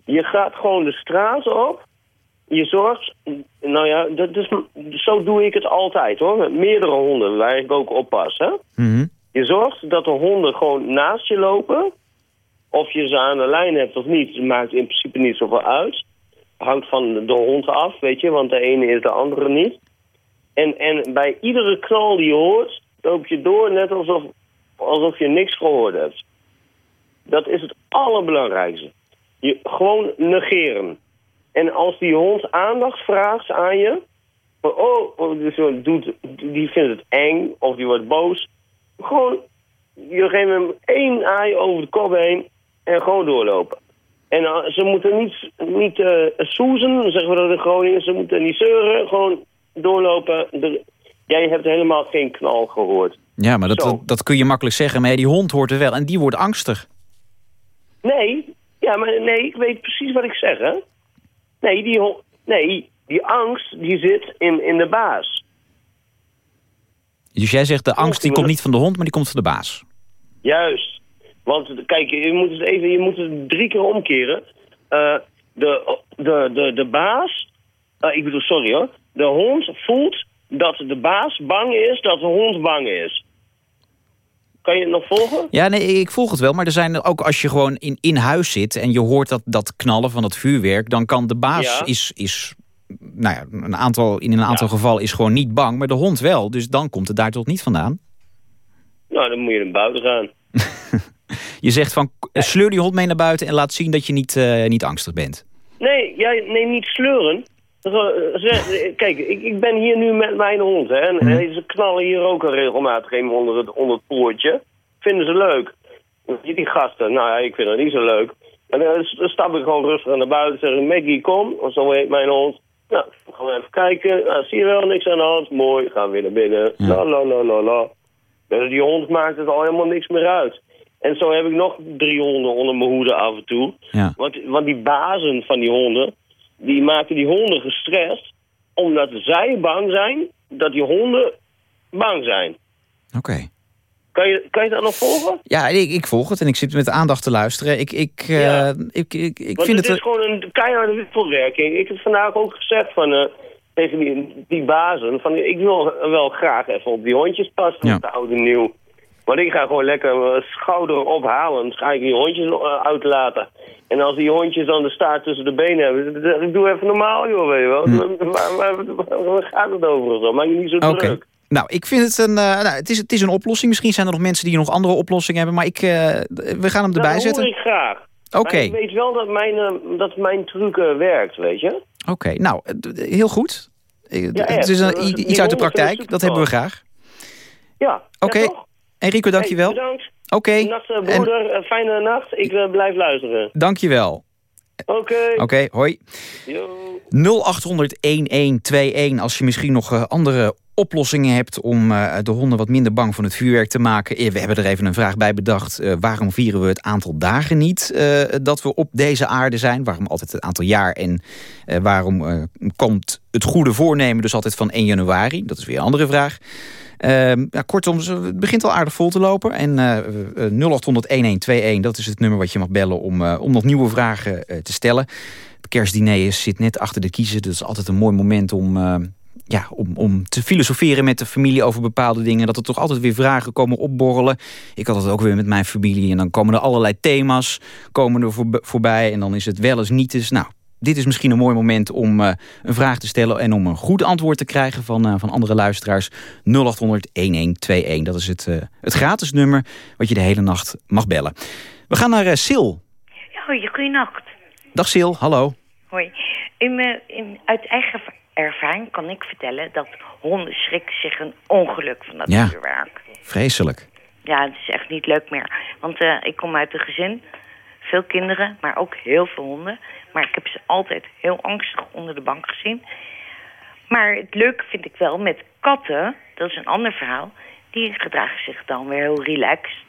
Je gaat gewoon de straat op. Je zorgt, nou ja, dat is, zo doe ik het altijd hoor. Met meerdere honden waar ik ook oppas. Hè? Mhm. Je zorgt dat de honden gewoon naast je lopen. Of je ze aan de lijn hebt of niet, maakt in principe niet zoveel uit. Hangt van de hond af, weet je, want de ene is de andere niet. En, en bij iedere knal die je hoort, loop je door net alsof, alsof je niks gehoord hebt. Dat is het allerbelangrijkste. Je, gewoon negeren. En als die hond aandacht vraagt aan je... Van, oh, oh, doet, die vindt het eng of die wordt boos. Gewoon, je geeft hem één aai over de kop heen en gewoon doorlopen. En uh, ze moeten niet, niet uh, soezen, zeggen we dat in Groningen. Ze moeten niet zeuren, gewoon doorlopen. Jij hebt helemaal geen knal gehoord. Ja, maar dat, dat, dat kun je makkelijk zeggen. Maar die hond hoort er wel en die wordt angstig. Nee, ja, maar nee, ik weet precies wat ik zeg, hè. Nee, die, nee, die angst die zit in, in de baas. Dus jij zegt de angst die komt niet van de hond, maar die komt van de baas. Juist. Want kijk, je moet het even, je moet het drie keer omkeren. Eh, de, de, de, de baas, eh, ik bedoel, sorry hoor. De hond voelt dat de baas bang is, dat de hond bang is. Kan je het nog volgen? Ja, nee, ik volg het wel. Maar er zijn ook als je gewoon in, in huis zit en je hoort dat, dat knallen van dat vuurwerk, dan kan de baas Ja. is, is nou ja, een aantal, in een aantal gevallen is gewoon niet bang, maar de hond wel. Dus dan komt het daar toch niet vandaan. Nou, dan moet je naar buiten gaan. <laughs> Je zegt van k- sleur die hond mee naar buiten en laat zien dat je niet, eh, niet angstig bent. Nee, jij, nee, niet sleuren. Kijk, ik, ik ben hier nu met mijn hond, hè. En eh, ze knallen hier ook al regelmatig even onder het, onder het poortje. Vinden ze leuk. Die, gasten, nou ja, ik vind dat niet zo leuk. En dan stap ik gewoon rustig naar buiten en zeg ik, Maggie, kom. Of zo heet mijn hond. Nou, gaan we even kijken. Nou, zie je wel, niks aan de hand. Mooi, gaan we weer naar binnen. La, la, la, la, la. Dus die hond maakt het al helemaal niks meer uit. En zo heb ik nog drie honden onder mijn hoede af en toe. Ja. Want, want die bazen van die honden, die maken die honden gestrest... omdat zij bang zijn dat die honden bang zijn. Oké. Kan je, kan je dat nog volgen? Ja, ik, ik volg het en ik zit met aandacht te luisteren. Ik, ik, eh, ik, ik, ik Want vind het het... is gewoon een keiharde wisselwerking. Ik heb vandaag ook gezegd van, eh, tegen die, die bazen... Van, ik wil wel graag even op die hondjes passen Ja. met de oude nieuw. Want ik ga gewoon lekker mijn schouder ophalend... ga ik die hondjes uh, uitlaten. En als die hondjes dan de staart tussen de benen hebben... dan ik doe even normaal, joh, weet je wel. Waar, waar, waar- waar gaat het over? Zo? Maak je niet zo Oké. druk. Nou, ik vind het een, eh, nou, het, is, het is een oplossing. Misschien zijn er nog mensen die nog andere oplossingen hebben. Maar ik, eh, we gaan hem Nou, erbij dat zetten. hoor ik graag. Oké. Ik weet wel dat mijn, eh, dat mijn truc eh, werkt, weet je. Oké, nou, eh, heel goed. Eh, Ja, het is een, iets uit de praktijk. Dat hebben we graag. Ja. Oké. Ja? Enrico, dankjewel. Hey, bedankt. Oké, Nacht, eh, broeder. Eh, fijne nacht. Ik eh, blijf luisteren. dankjewel. Oké. Oké, hoi. Yo. 0800-1121 als je misschien nog andere oplossingen hebt... om eh, de honden wat minder bang van het vuurwerk te maken. Eh, We hebben er even een vraag bij bedacht. Eh, waarom vieren we het aantal dagen niet dat we op deze aarde zijn? Waarom altijd het aantal jaar? En waarom komt het goede voornemen dus altijd van 1 januari? Dat is weer een andere vraag. Ehm, ja, kortom, ze- het begint al aardig vol te lopen. En eh, 0800-1121, dat is het nummer wat je mag bellen... om, om nog nieuwe vragen te stellen. Het kerstdiner zit net achter de kiezen. Dat is altijd een mooi moment om, ja, om, om te filosoferen met de familie over bepaalde dingen. Dat er toch altijd weer vragen komen opborrelen. Ik had het ook weer met mijn familie. En dan komen er allerlei thema's komen er voorb- voorbij. En dan is het wel eens niet eens. Nou, dit is misschien een mooi moment om eh, een vraag te stellen... en om een goed antwoord te krijgen van, eh, van andere luisteraars. 0800-1121, dat is het, eh, het gratis nummer... wat je de hele nacht mag bellen. We gaan naar Sil. Ja, goeienacht. Dag Sil, hallo. Hoi. In, in, uit eigen ervaring kan ik vertellen dat honden schrikken zich een ongeluk van dat Ja. vuurwerk. Vreselijk. Ja, het is echt niet leuk meer. Want eh, ik kom uit een gezin, veel kinderen, maar ook heel veel honden. Maar ik heb ze altijd heel angstig onder de bank gezien. Maar het leuke vind ik wel met katten, dat is een ander verhaal... die gedragen zich dan weer heel relaxed.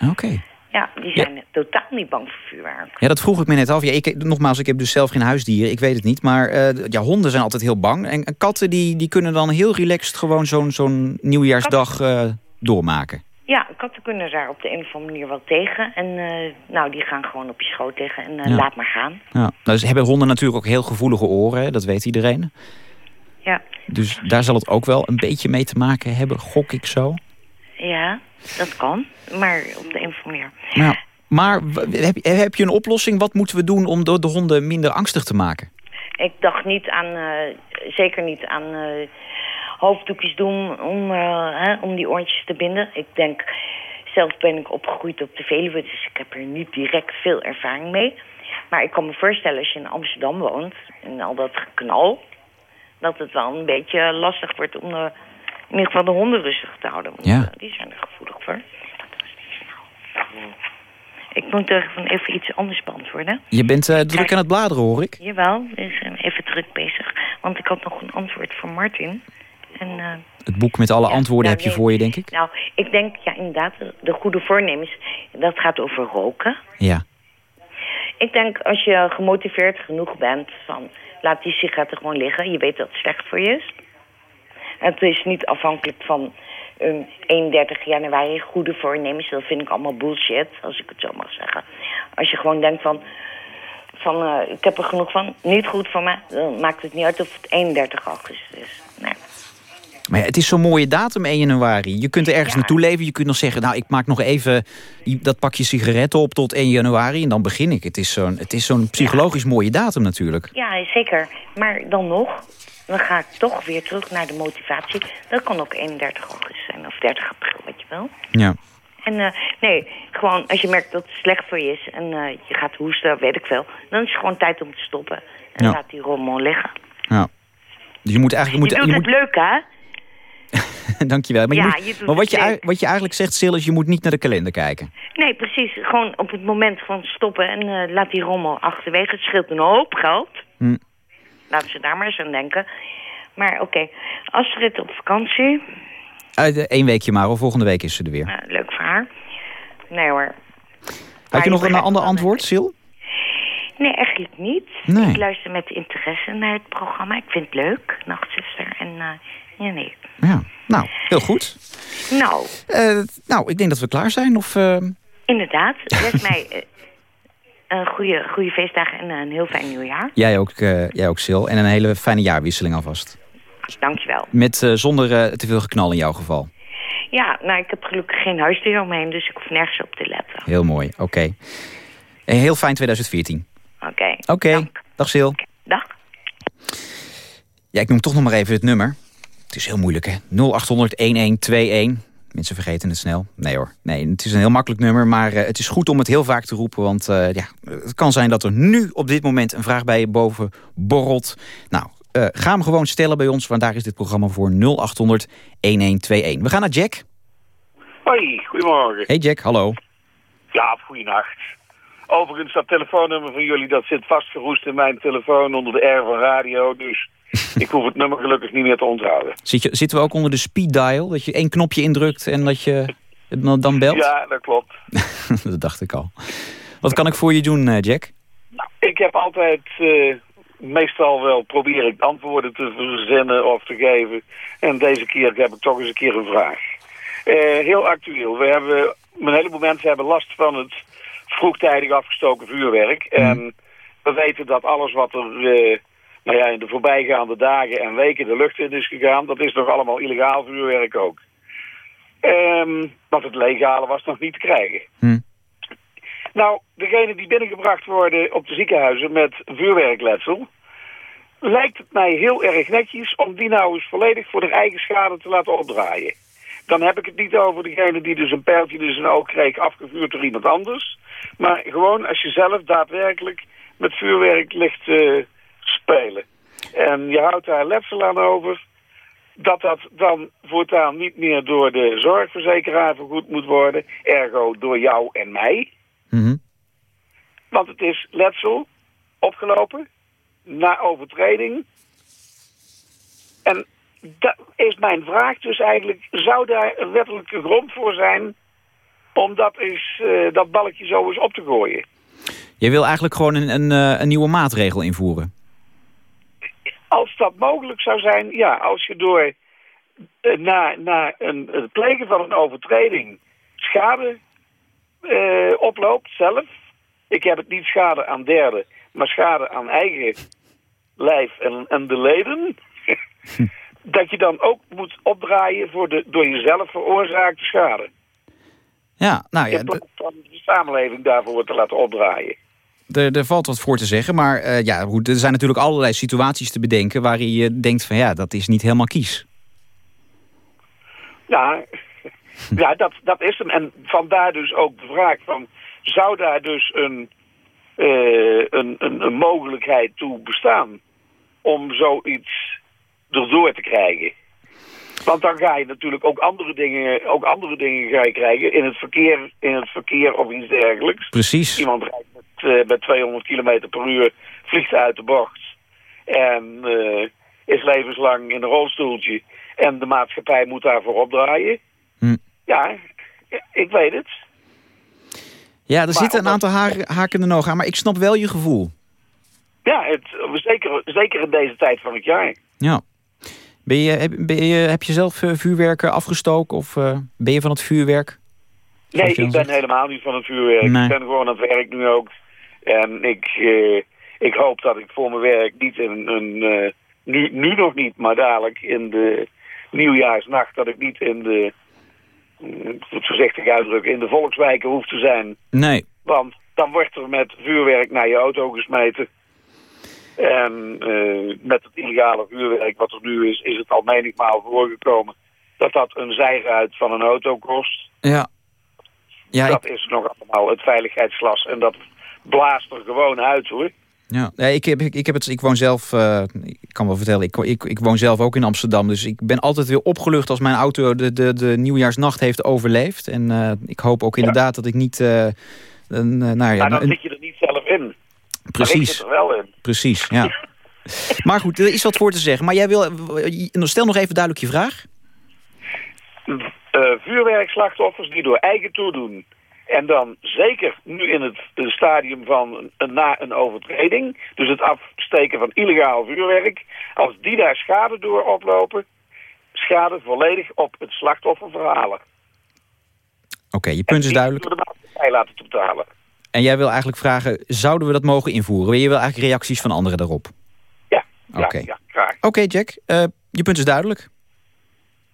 Eh, Oké. Ja, die zijn totaal niet bang voor vuurwerk. Ja, dat vroeg ik me net af. Ja, ik, nogmaals, ik heb dus zelf geen huisdieren. Ik weet het niet. Maar eh, ja, honden zijn altijd heel bang. En, en katten die, die kunnen dan heel relaxed gewoon zo'n zo'n nieuwjaarsdag eh, doormaken. Ja, katten kunnen daar op de een of andere manier wel tegen. En eh, nou, die gaan gewoon op je schoot tegen en Ja. laat maar gaan. Ja. Nou, dus hebben honden natuurlijk ook heel gevoelige oren. Hè? Dat weet iedereen. Ja, Dus daar zal het ook wel een beetje mee te maken hebben, gok ik zo. Ja, dat kan. Maar op de een of andere manier. Nou, maar heb, heb je een oplossing? Wat moeten we doen om de, de honden minder angstig te maken? Ik dacht niet aan, eh, zeker niet aan eh, hoofddoekjes doen om, eh, hè, om die oortjes te binden. Ik denk, zelf ben ik opgegroeid op de Veluwe, dus ik heb er niet direct veel ervaring mee. Maar ik kan me voorstellen als je in Amsterdam woont en al dat geknal, dat het wel een beetje lastig wordt om de, in ieder geval de honden rustig te houden. Want Ja. eh, die zijn er gevoelig voor. Ik moet er van even iets anders beantwoorden. Je bent eh, druk aan het bladeren, hoor ik. Jawel, we zijn even druk bezig. Want ik had nog een antwoord voor Martin. En, eh, Het boek met alle Ja, antwoorden nou, heb je nee. voor je, denk ik. nou, ik denk, ja, inderdaad, de- de goede voornemens, dat gaat over roken. Ja. Ik denk, als je gemotiveerd genoeg bent van, laat die sigaretten gewoon liggen. Je weet dat het slecht voor je is. Het is niet afhankelijk van een 31 januari goede voornemens. Dat vind ik allemaal bullshit, als ik het zo mag zeggen. Als je gewoon denkt van, van eh, ik heb er genoeg van, niet goed voor me... dan maakt het niet uit of het 31 augustus is. Nee. Maar ja, het is zo'n mooie datum 1 januari. Je kunt er ergens Ja. naartoe leven. Je kunt nog zeggen, nou, ik maak nog even dat pakje sigaretten op tot 1 januari. En dan begin ik. Het is zo'n het is zo'n psychologisch mooie datum natuurlijk. Ja, zeker. Maar dan nog, dan ga ik toch weer terug naar de motivatie. Dat kan ook 31 augustus zijn of 30 april, wat je wil. Ja. En eh, nee, gewoon als je merkt dat het slecht voor je is en eh, je gaat hoesten, weet ik veel. Dan is het gewoon tijd om te stoppen. En Ja. laat die rommel liggen. ja. Dus je moet eigenlijk... Je moet, doet je het leuk, hè? <laughs> dankjewel. Maar, je moet, je doet maar wat, je, wat je eigenlijk zegt, Sil, is je moet niet naar de kalender kijken. Nee, precies. Gewoon op het moment gewoon stoppen en eh, laat die rommel achterwege. Het scheelt een hoop geld. Hm. Laten ze daar maar eens aan denken. Maar oké, Astrid op vakantie. Eén weekje maar, of volgende week is ze er weer. Nou, leuk voor haar. Nee hoor. Had je nog een ander antwoord, Sil? Nee, eigenlijk niet. Nee. Ik luister met interesse naar het programma. Ik vind het leuk, Nachtzuster. En eh, ja, nee. Ja. Nou, heel goed. Nou, Eh, nou, ik denk dat we klaar zijn. Of, eh, inderdaad. Wens <laughs> mij eh, een goede, goede feestdagen en een heel fijn nieuwjaar. jij, ook, eh, jij ook, Sil. En een hele fijne jaarwisseling alvast. Dankjewel. Met, eh, zonder eh, te veel geknal in jouw geval. Ja, nou, ik heb gelukkig geen huisdier omheen, dus ik hoef nergens op te letten. Heel mooi, oké. Een heel fijn 2014. Oké. Oké, dag Sil. Dag. Ja, ik noem toch nog maar even het nummer. Het is heel moeilijk, hè? 0800-1121. Mensen vergeten het snel. Nee hoor, nee, het is een heel makkelijk nummer... maar eh, het is goed om het heel vaak te roepen... want eh, ja, het kan zijn dat er nu op dit moment een vraag bij je boven borrelt. Nou, eh, ga hem gewoon stellen bij ons... want daar is dit programma voor 0800-1121. We gaan naar Jack. Hoi, goedemorgen. Hey Jack, hallo. Ja, goeienacht. Overigens, dat telefoonnummer van jullie, dat zit vastgeroest in mijn telefoon onder de R van radio. Dus <laughs> ik hoef het nummer gelukkig niet meer te onthouden. Zit je, zitten we ook onder de speed dial? Dat je één knopje indrukt en dat je dan- belt? Ja, dat klopt. <laughs> dat dacht ik al. Wat kan ik voor je doen, eh, Jack? Ik heb altijd, eh, meestal wel, probeer ik antwoorden te verzinnen of te geven. En deze keer heb ik toch eens een keer een vraag. Eh, heel actueel. We hebben, een heleboel mensen hebben last van het vroegtijdig afgestoken vuurwerk. En we weten dat alles wat er nou ja, in de voorbijgaande dagen en weken de lucht in is gegaan, dat is toch allemaal illegaal vuurwerk ook. Ehm, want het legale was nog niet te krijgen. Hm. Nou, degenen die binnengebracht worden op de ziekenhuizen met vuurwerkletsel... lijkt het mij heel erg netjes om die nou eens volledig voor de eigen schade te laten opdraaien. Dan heb ik het niet over degene die dus een pijltje in zijn oog kreeg afgevuurd door iemand anders. Maar gewoon als je zelf daadwerkelijk met vuurwerk ligt te spelen. En je houdt daar letsel aan over dat dat dan voortaan niet meer door de zorgverzekeraar vergoed moet worden. Ergo door jou en mij. Mhm. Want het is letsel, opgelopen, na overtreding. En dat is mijn vraag dus eigenlijk, zou daar een wettelijke grond voor zijn om dat, eens, eh, dat balkje zo eens op te gooien? Je wil eigenlijk gewoon een, een, eh, een nieuwe maatregel invoeren. Als dat mogelijk zou zijn, ja, als je door eh, na, na een, het plegen van een overtreding schade eh, oploopt zelf. Ik heb het niet schade aan derden, maar schade aan eigen lijf en, en de leden. <laughs> dat je dan ook moet opdraaien voor de door jezelf veroorzaakte schade. Ja, nou ja, In plaats van de samenleving daarvoor te laten opdraaien. Er, valt wat voor te zeggen. Maar eh, ja, er zijn natuurlijk allerlei situaties te bedenken... waarin je denkt van ja, dat is niet helemaal kies. Ja, <laughs> ja dat, dat is hem. En vandaar dus ook de vraag van... zou daar dus een, eh, een, een, een mogelijkheid toe bestaan... om zoiets erdoor te krijgen? Want dan ga je natuurlijk ook andere dingen, ook andere dingen ga je krijgen in het verkeer, in het verkeer of iets dergelijks. Precies. Iemand rijdt met, eh, met 200 km per uur, vliegt uit de bocht en eh, is levenslang in een rolstoeltje. En de maatschappij moet daarvoor opdraaien. Hm. Ja, ik weet het. Ja, er zitten een aantal haar, hakende nogen aan, maar ik snap wel je gevoel. Ja, het, zeker, zeker in deze tijd van het jaar. Ja. Ben je, ben je, heb je zelf eh, vuurwerk eh, afgestoken of eh, ben je van het vuurwerk? Nee, ik ben helemaal niet van het vuurwerk. Nee. Ik ben gewoon aan het werk nu ook. En ik, eh, ik hoop dat ik voor mijn werk niet in een... nu, nu nog niet, maar dadelijk in de nieuwjaarsnacht... dat ik niet in de, mm, voorzichtig uitdrukken, in de volkswijken hoef te zijn. Nee. Want dan wordt er met vuurwerk naar je auto gesmeten. En eh, met het illegale vuurwerk wat er nu is, is het al menigmaal voorgekomen... dat dat een zijruit van een auto kost. Ja. Ja, dat is nog allemaal het veiligheidsglas. En dat blaast er gewoon uit hoor. Ja, ja ik, heb, ik, ik heb het, ik woon zelf, eh, ik kan wel vertellen, ik, ik, ik woon zelf ook in Amsterdam. Dus ik ben altijd weer opgelucht als mijn auto de, de, de nieuwjaarsnacht heeft overleefd. En eh, ik hoop ook inderdaad dat ik niet... een, eh, nou ja, maar dan zit je er niet zelf in. Maar ik precies, zit er wel in. precies, ja. <laughs> maar goed, er is wat voor te zeggen. Maar jij wil, stel nog even duidelijk je vraag. Eh, vuurwerkslachtoffers die door eigen toedoen... en dan zeker nu in het eh, stadium van een, na een overtreding... dus het afsteken van illegaal vuurwerk... als die daar schade door oplopen... schade volledig op het slachtoffer verhalen. Oké, je punt is duidelijk. Door de maatschappij laten te betalen. En jij wil eigenlijk vragen, zouden we dat mogen invoeren? Je wil eigenlijk reacties van anderen daarop? Ja, Oké. ja, ja graag. Oké, Jack, eh, je punt is duidelijk.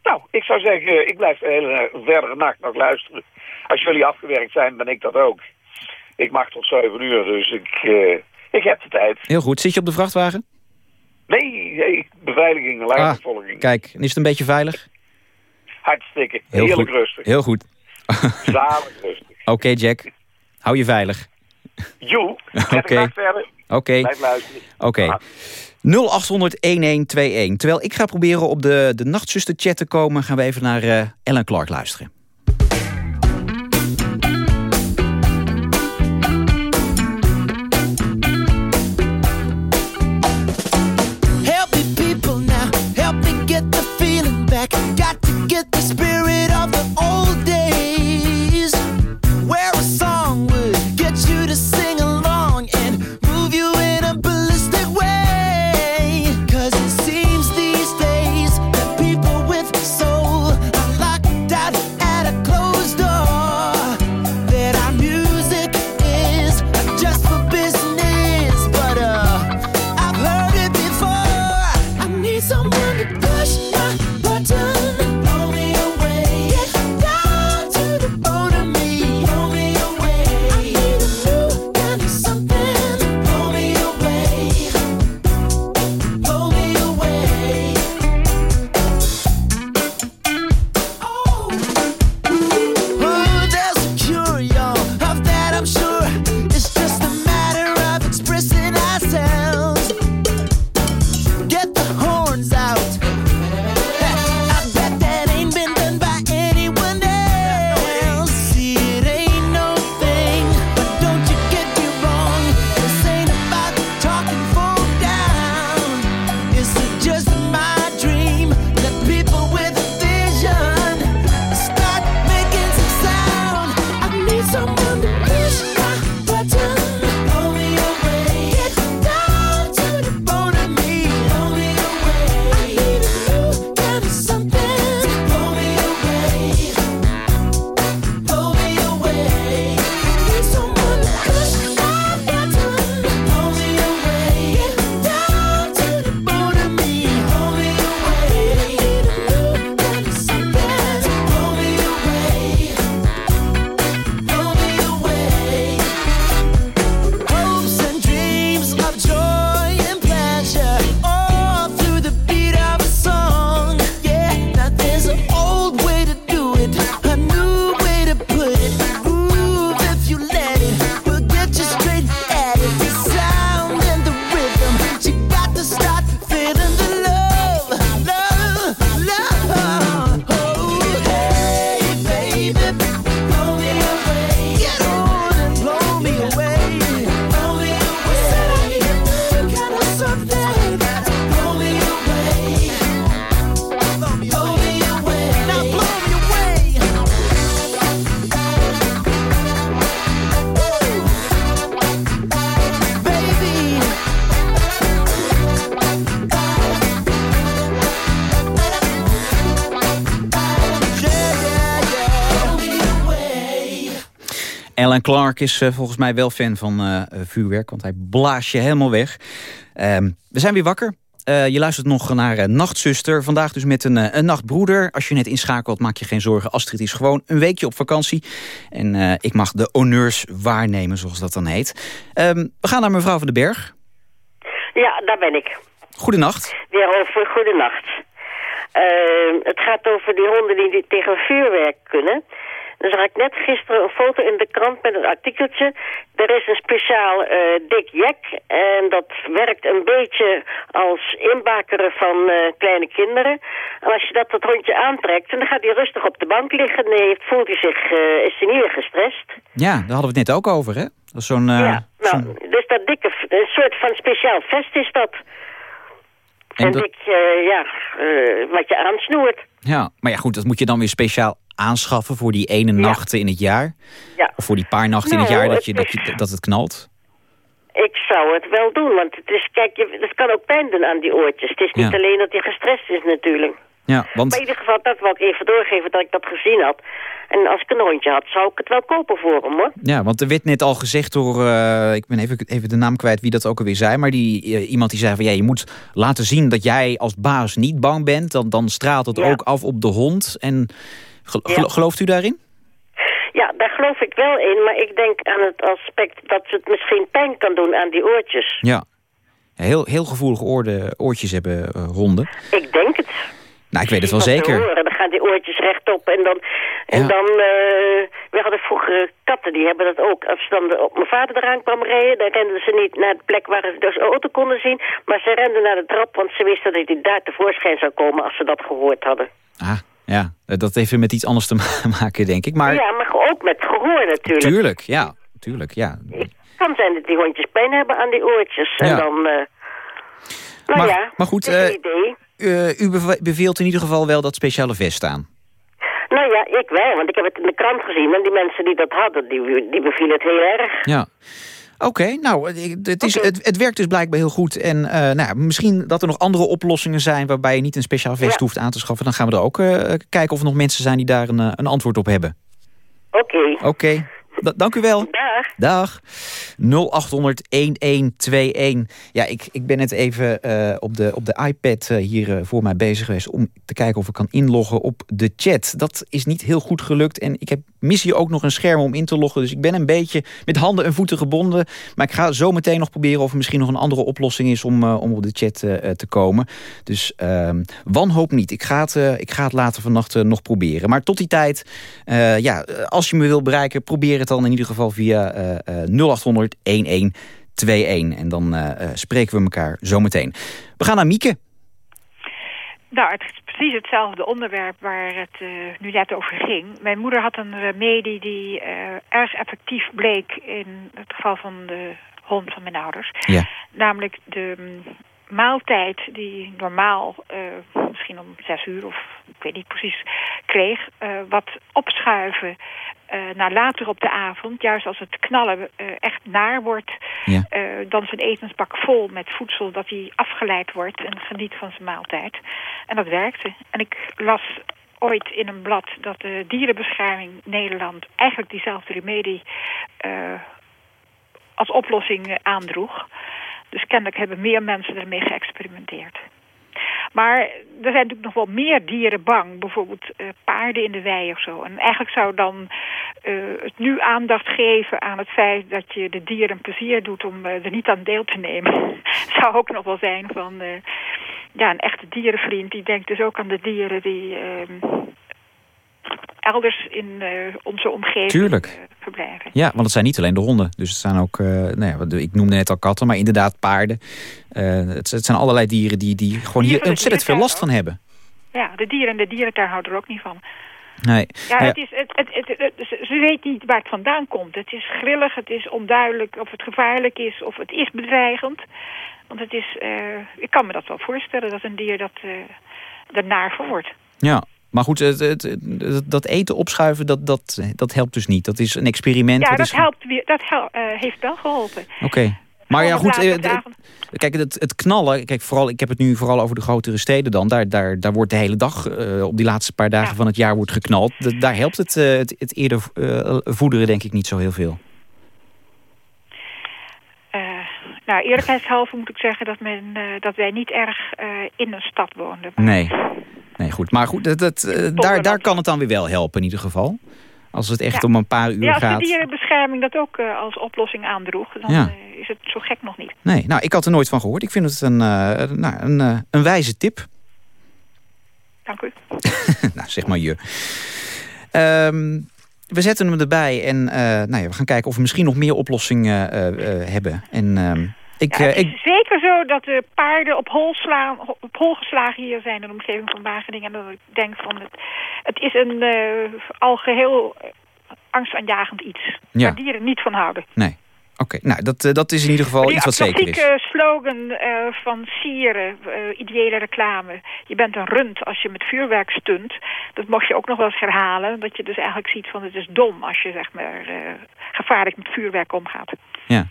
Nou, ik zou zeggen, eh, ik blijf de hele verdere nacht nog luisteren. Als jullie afgewerkt zijn, ben ik dat ook. Ik mag tot 7 uur, dus ik, eh, ik heb de tijd. Heel goed. Zit je op de vrachtwagen? Nee, nee beveiliging, lijnopvolging. Kijk, en is het een beetje veilig? Hartstikke, Heel heerlijk goed. rustig. Heel goed. Zalig rustig. <laughs> Oké, Jack. Hou je veilig. Joe, <laughs> Oké. Oké. Oké. 0800-1121. Terwijl ik ga proberen op de, de nachtzuster chat te komen... gaan we even naar eh, Ellen Clark luisteren. Clark is eh, volgens mij wel fan van eh, vuurwerk, want hij blaast je helemaal weg. Ehm, we zijn weer wakker. Eh, je luistert nog naar Nachtzuster. Vandaag dus met een, een nachtbroeder. Als je net inschakelt, maak je geen zorgen. Astrid is gewoon een weekje op vakantie. En ik mag de honneurs waarnemen, zoals dat dan heet. Ehm, we gaan naar mevrouw van den Berg. Ja, daar ben ik. Goedenacht. Weer over goedenacht. Uh, het gaat over die honden die tegen vuurwerk kunnen. Dan zag ik net gisteren een foto in de krant met een artikeltje. Er is een speciaal eh dik jek en dat werkt een beetje als inbakeren van eh, kleine kinderen. En als je dat dat hondje aantrekt, dan gaat hij rustig op de bank liggen. Nee, voelt hij zich, eh, is hij niet meer gestrest. Ja, daar hadden we het net ook over, hè? Dat is zo'n... ja, nou, dus dat dikke, een soort van speciaal vest is dat. En En, dat- dik, ja, wat je aansnoert. Ja, maar ja goed, dat moet je dan weer speciaal aanschaffen voor die ene nacht in het jaar. Ja. Of voor die paar nachten in het Nou, jaar dat, het je, dat, je, dat het knalt. Ik zou het wel doen, want het is, kijk, je, het kan ook pijn doen aan die oortjes. Het is niet Ja. alleen dat hij gestrest is natuurlijk. Ja, want Maar in ieder geval, dat wil ik even doorgeven dat ik dat gezien had. En als ik een hondje had, zou ik het wel kopen voor hem, hoor. Ja, want er werd net al gezegd door, eh, ik ben even, even de naam kwijt wie dat ook alweer zei, maar die, eh, iemand die zei van ja, je moet laten zien dat jij als baas niet bang bent, dan, dan straalt het Ja. ook af op de hond. En gel- gelooft u daarin? Ja, daar geloof ik wel in, maar ik denk aan het aspect dat het misschien pijn kan doen aan die oortjes. Ja. Heel, heel gevoelige oorde, oortjes hebben eh, honden. Ik denk het. Nou, ik weet het wel zeker. horen, Dan gaan die oortjes rechtop en dan... En Ja. dan eh, we hadden vroeger katten, die hebben dat ook. Als dan op mijn vader eraan kwam rijden, dan renden ze niet naar de plek waar ze dus de auto konden zien. Maar ze renden naar de trap, want ze wisten dat hij daar tevoorschijn zou komen als ze dat gehoord hadden. Ah, ja, eh, dat heeft weer met iets anders te <laughs> ma- maken, denk ik. Maar Ja, maar ook met gehoor natuurlijk. tuurlijk, ja, tuurlijk, ja. kan zijn dat die hondjes pijn hebben aan die oortjes. En Ja. dan... nou Maar- ja, maar goed, het eh, idee. U beve- beveelt in ieder geval wel dat speciale vest aan. Nou ja, ik wel, want ik heb het in de krant gezien. En die mensen die dat hadden, die, die bevielen het heel erg. Ja. Oké, nou, het, is, het, het werkt dus blijkbaar heel goed. En eh, nou, ja, misschien dat er nog andere oplossingen zijn... waarbij je niet een speciaal vest Ja. hoeft aan te schaffen. Dan gaan we er ook eh, kijken of er nog mensen zijn die daar een, eh, een antwoord op hebben. Oké. Oké, Da- dank u wel. Dag. 0800-1121. Ja, ik, ik ben net even eh, op, de, op de iPad eh, hier eh, voor mij bezig geweest... om te kijken of ik kan inloggen op de chat. Dat is niet heel goed gelukt. En ik heb, mis hier ook nog een scherm om in te loggen. Dus ik ben een beetje met handen en voeten gebonden. Maar ik ga zo meteen nog proberen of er misschien nog een andere oplossing is... om, om op de chat te komen. Dus ehm, wanhoop niet. Ik ga het, ik ga het later vannacht nog proberen. Maar tot die tijd, ja, als je me wil bereiken... probeer het dan in ieder geval via 0800 1121. En dan eh, eh, spreken we elkaar zo meteen. We gaan naar Mieke. Nou, het is precies hetzelfde onderwerp waar het eh, nu net over ging. Mijn moeder had een remedie die eh, erg effectief bleek in het geval van de hond van mijn ouders. Ja. Namelijk de mm, maaltijd die normaal eh, misschien om zes uur of ik weet niet precies kreeg. eh, wat opschuiven naar later op de avond. Juist als het knallen eh, echt naar wordt. Ja. eh, dan zijn etensbak vol met voedsel dat hij afgeleid wordt en geniet van zijn maaltijd. En dat werkte. En ik las ooit in een blad dat de dierenbescherming Nederland eigenlijk diezelfde remedie als oplossing aandroeg. Dus kennelijk hebben meer mensen ermee geëxperimenteerd. Maar er zijn natuurlijk nog wel meer dieren bang. Bijvoorbeeld eh, paarden in de wei of zo. En eigenlijk zou dan eh, het nu aandacht geven aan het feit dat je de dieren plezier doet om eh, er niet aan deel te nemen. <laughs> zou ook nog wel zijn van ja, een echte dierenvriend. Die denkt dus ook aan de dieren die eh, elders in eh, onze omgeving Tuurlijk. eh, verblijven. Ja, want het zijn niet alleen de honden. Dus het zijn ook, eh, nou ja, ik noemde net al katten, maar inderdaad paarden. Het, het zijn allerlei dieren die, die gewoon hier ontzettend veel last van hebben. Ja, de dieren en de dierentuin houden er ook niet van. Nee. Ja, het is, het, het, ze- weet niet waar het vandaan komt. Het is grillig, het is onduidelijk of het gevaarlijk is of het is bedreigend. Want het is, ik kan me dat wel voorstellen dat een dier dat uh, er naar voor wordt. Ja, maar goed, het, het, dat eten opschuiven, dat, dat, dat helpt dus niet. Dat is een experiment. Ja, dat, helpt weer, dat hel, eh, heeft wel geholpen. Oké. Maar ja, goed, eh, kijk, het, knallen... Kijk, vooral, ik heb het nu vooral over de grotere steden dan. Daar, daar, daar wordt de hele dag, eh, op die laatste paar dagen van het jaar, wordt geknald. Daar helpt het, het, het, eerder voederen denk ik niet zo heel veel. Nou, eerlijkheidshalve moet ik zeggen dat, men, dat wij niet erg in een stad woonden. Maar... Nee. Nee, goed. Maar goed, dat, dat, eh, daar, daar kan het dan weer wel helpen in ieder geval. Als het echt Ja. om een paar uur Ja, als de gaat. dierenbescherming dat ook eh, als oplossing aandroeg, dan Ja. eh, is het zo gek nog niet. Nee, nou, ik had er nooit van gehoord. Ik vind het een, nou, een, een wijze tip. Dank u. <laughs> nou, zeg maar je. Ehm, we zetten hem erbij en nou ja, we gaan kijken of we misschien nog meer oplossingen hebben. En ehm, ik, Ja, ik, zo dat de paarden op hol, slaan, op hol geslagen hier zijn in de omgeving van Wageningen. En dat ik denk van het, het is een eh, al geheel eh, angstaanjagend iets. Ja. Waar dieren niet van houden. nee. Oké, nou, dat, eh, dat is in ieder geval Die iets wat zeker is. klassieke slogan eh, van sieren, eh, ideële reclame. Je bent een rund als je met vuurwerk stunt. Dat mocht je ook nog wel eens herhalen. Dat je dus eigenlijk ziet van het is dom als je zeg maar eh, gevaarlijk met vuurwerk omgaat. Ja.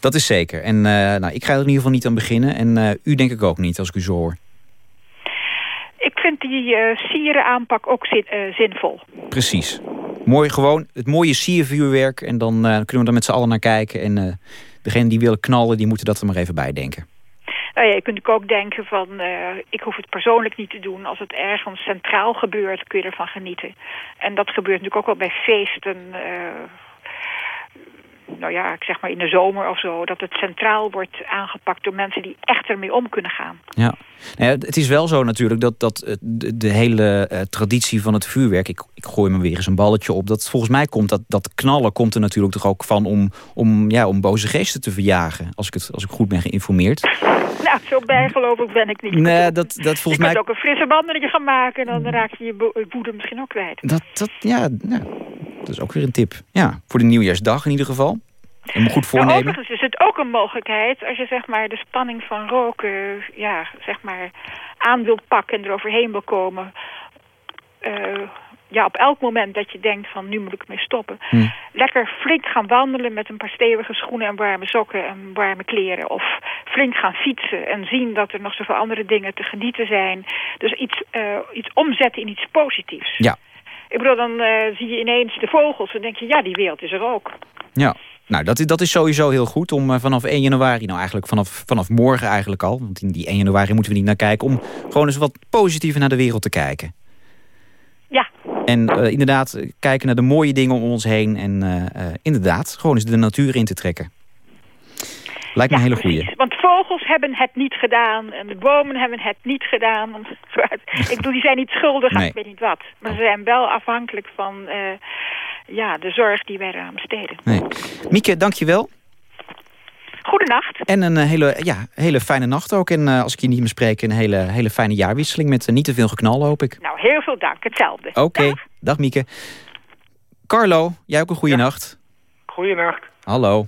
Dat is zeker. En eh, nou, ik ga er in ieder geval niet aan beginnen. En eh, u denk ik ook niet, als ik u zo hoor. Ik vind die eh sieren aanpak ook zin- zinvol. Precies. Mooi gewoon, het mooie siervuurwerk. En dan kunnen we er met z'n allen naar kijken. En eh degene die willen knallen, die moeten dat er maar even bij denken. Nou ja, je kunt ook denken van, ik hoef het persoonlijk niet te doen. Als het ergens centraal gebeurt, kun je ervan genieten. En dat gebeurt natuurlijk ook wel bij feesten. Nou ja, ik zeg maar in de zomer of zo. Dat het centraal wordt aangepakt door mensen die echt ermee om kunnen gaan. Ja. Nou ja, het is wel zo natuurlijk dat, dat eh, de, de hele eh, traditie van het vuurwerk... Ik, ik gooi me weer eens een balletje op. Dat volgens mij komt dat, dat knallen komt er natuurlijk toch ook van... om, om, ja, om boze geesten te verjagen. Als ik, het, als ik goed ben geïnformeerd. <laughs> Nou, zo bijgelovig ben ik niet. Nee, dat, dat je volgens kunt mij... ook een frisse wandeling gaan maken... en dan raak je je je woede misschien ook kwijt. Dat, dat, ja, ja, dat is ook weer een tip. Ja, voor de nieuwjaarsdag in ieder geval. Een goed Nou, voornemen. overigens is het ook een mogelijkheid als je zeg maar de spanning van roken, ja, zeg maar aan wilt pakken en eroverheen wil komen. Eh, ja, op elk moment dat je denkt van nu moet ik mee stoppen. Hm. Lekker flink gaan wandelen met een paar stevige schoenen en warme sokken en warme kleren. Of flink gaan fietsen en zien dat er nog zoveel andere dingen te genieten zijn. Dus iets, eh, iets omzetten in iets positiefs. Ja, Ik bedoel, dan eh, zie je ineens de vogels en denk je, ja, die wereld is er ook. ja. Nou, dat is, dat is sowieso heel goed om eh, vanaf 1 januari, nou eigenlijk vanaf, vanaf morgen eigenlijk al... want in die 1 januari moeten we niet naar kijken... om gewoon eens wat positiever naar de wereld te kijken. Ja. En eh, inderdaad, kijken naar de mooie dingen om ons heen... en inderdaad, gewoon eens de natuur in te trekken. Lijkt me een hele goeie. Want vogels hebben het niet gedaan en de bomen hebben het niet gedaan. <laughs> Ik bedoel, die zijn niet schuldig aan Nee. ik weet niet wat. Maar ze zijn wel afhankelijk van eh, ja, de zorg die wij eraan besteden. Nee. Mieke, dankjewel. Goedenacht. En een eh, hele, ja, hele fijne nacht ook. En eh, als ik je niet meer spreek, een hele, hele fijne jaarwisseling... met niet te veel geknal, hoop ik. Nou, heel veel dank. Hetzelfde. Oké, dag Mieke. Carlo, jij ook een goede nacht. Goeienacht. Hallo.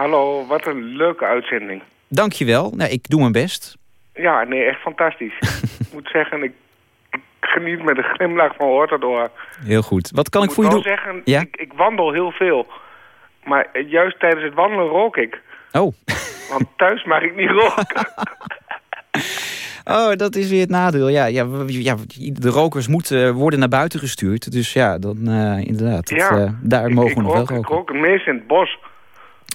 Hallo, wat een leuke uitzending. Dankjewel. Nou, ik doe mijn best. Ja, nee, echt fantastisch. <laughs> ik moet zeggen, ik, ik geniet met een glimlach van oor tot oor. Heel goed. Wat kan ik, moet voor je doen? zeggen, Ja? ik, ik wandel heel veel. Maar juist tijdens het wandelen rook ik. Oh. Want thuis mag ik niet roken. <laughs> oh, dat is weer het nadeel. Ja, ja, ja, de rokers moeten eh, worden naar buiten gestuurd. Dus ja, dan eh, inderdaad. dat, Ja, eh, daar mogen we nog wel rook, ik roken. rook het meest in het bos.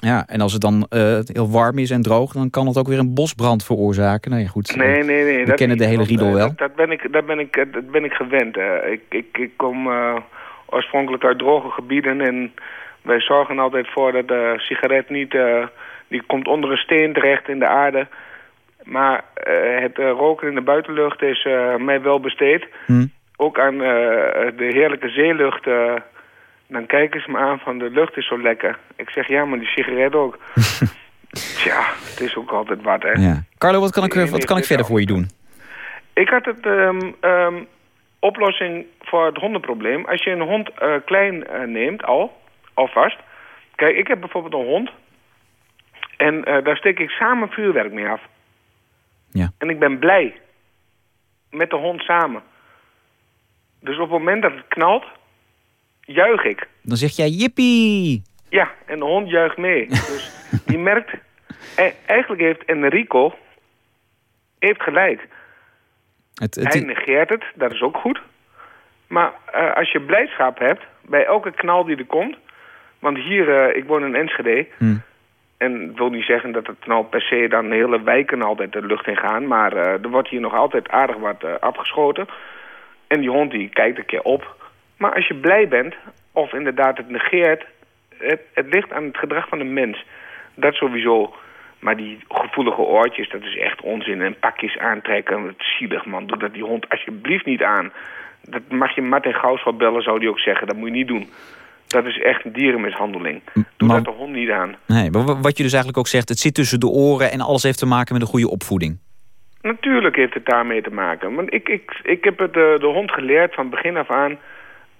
Ja, en als het dan eh, heel warm is en droog... dan kan het ook weer een bosbrand veroorzaken. Nou ja, goed. Nee, nee, nee. We dat kennen de hele riedel eh, wel. Dat, dat ben ik, dat ben ik, eh, dat ben ik gewend. ik, ik, ik kom oorspronkelijk uit droge gebieden en wij zorgen altijd voor dat de sigaret niet... die komt onder een steen terecht in de aarde. Maar het roken in de buitenlucht is mij wel besteed. Hm. Ook aan de heerlijke zeelucht... eh, dan kijken ze me aan van de lucht is zo lekker. Ik zeg ja, maar die sigaret ook. <laughs> Tja, het is ook altijd wat, hè. Ja. Carlo, wat kan ik, Nee, wat kan ik verder voor je doen? Ik had het ehm, ehm, oplossing voor het hondenprobleem. Als je een hond eh, klein eh, neemt, al, alvast. Kijk, ik heb bijvoorbeeld een hond. En eh, daar steek ik samen vuurwerk mee af. Ja. En ik ben blij. Met de hond samen. Dus op het moment dat het knalt, juich ik. Dan zeg jij jippie. Ja, en de hond juicht mee. <laughs> dus je merkt... e- eigenlijk heeft Enrico... heeft gelijk. Het, het, Hij negeert het, dat is ook goed. Maar eh, als je blijdschap hebt bij elke knal die er komt... Want hier, eh, ik woon in Enschede... Hm. En ik wil niet zeggen dat het nou per se dan hele wijken altijd de lucht in gaan. Maar eh, er wordt hier nog altijd aardig wat uh, afgeschoten. En die hond die kijkt een keer op. Maar als je blij bent, of inderdaad het negeert... Het, het ligt aan het gedrag van de mens. Dat sowieso. Maar die gevoelige oortjes, dat is echt onzin. En pakjes aantrekken, het is zielig man. Doe dat die hond alsjeblieft niet aan. Dat mag je Martin Gauws bellen, zou die ook zeggen. Dat moet je niet doen. Dat is echt een dierenmishandeling. Doe Maar- dat de hond niet aan. Nee, maar wa- wat je dus eigenlijk ook zegt, het zit tussen de oren... en alles heeft te maken met een goede opvoeding. Natuurlijk heeft het daarmee te maken. Want ik, ik, ik heb het, eh, de hond geleerd van begin af aan.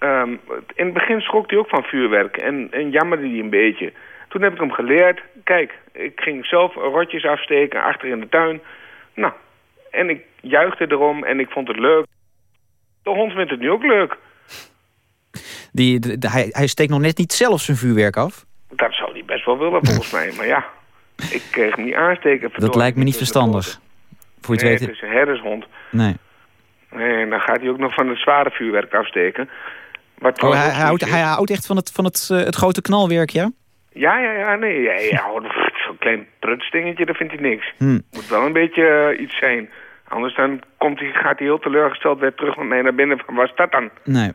Ehm, in het begin schrok hij ook van vuurwerk en, en jammerde hij een beetje. Toen heb ik hem geleerd. Kijk, ik ging zelf rotjes afsteken achter in de tuin. Nou, en ik juichte erom en ik vond het leuk. De hond vindt het nu ook leuk. Die, de- de- hij, hij steekt nog net niet zelf zijn vuurwerk af. Dat zou hij best wel willen volgens mij. Maar ja, ik kreeg hem niet aansteken. Dat lijkt me niet verstandig. Voor je Nee, het is een herdershond. Nee. Nee, en dan gaat hij ook nog van het zware vuurwerk afsteken. Wat Oh, hij, houdt, hij houdt echt van het, van het, eh, het grote knalwerk, ja? Ja, ja, ja, nee. Ja, ja, Zo'n klein prutsdingetje, dat vindt hij niks. Hm. Moet wel een beetje eh, iets zijn. Anders dan komt hij, gaat hij heel teleurgesteld weer terug met mij naar binnen. Van, wat is dat dan? Nee.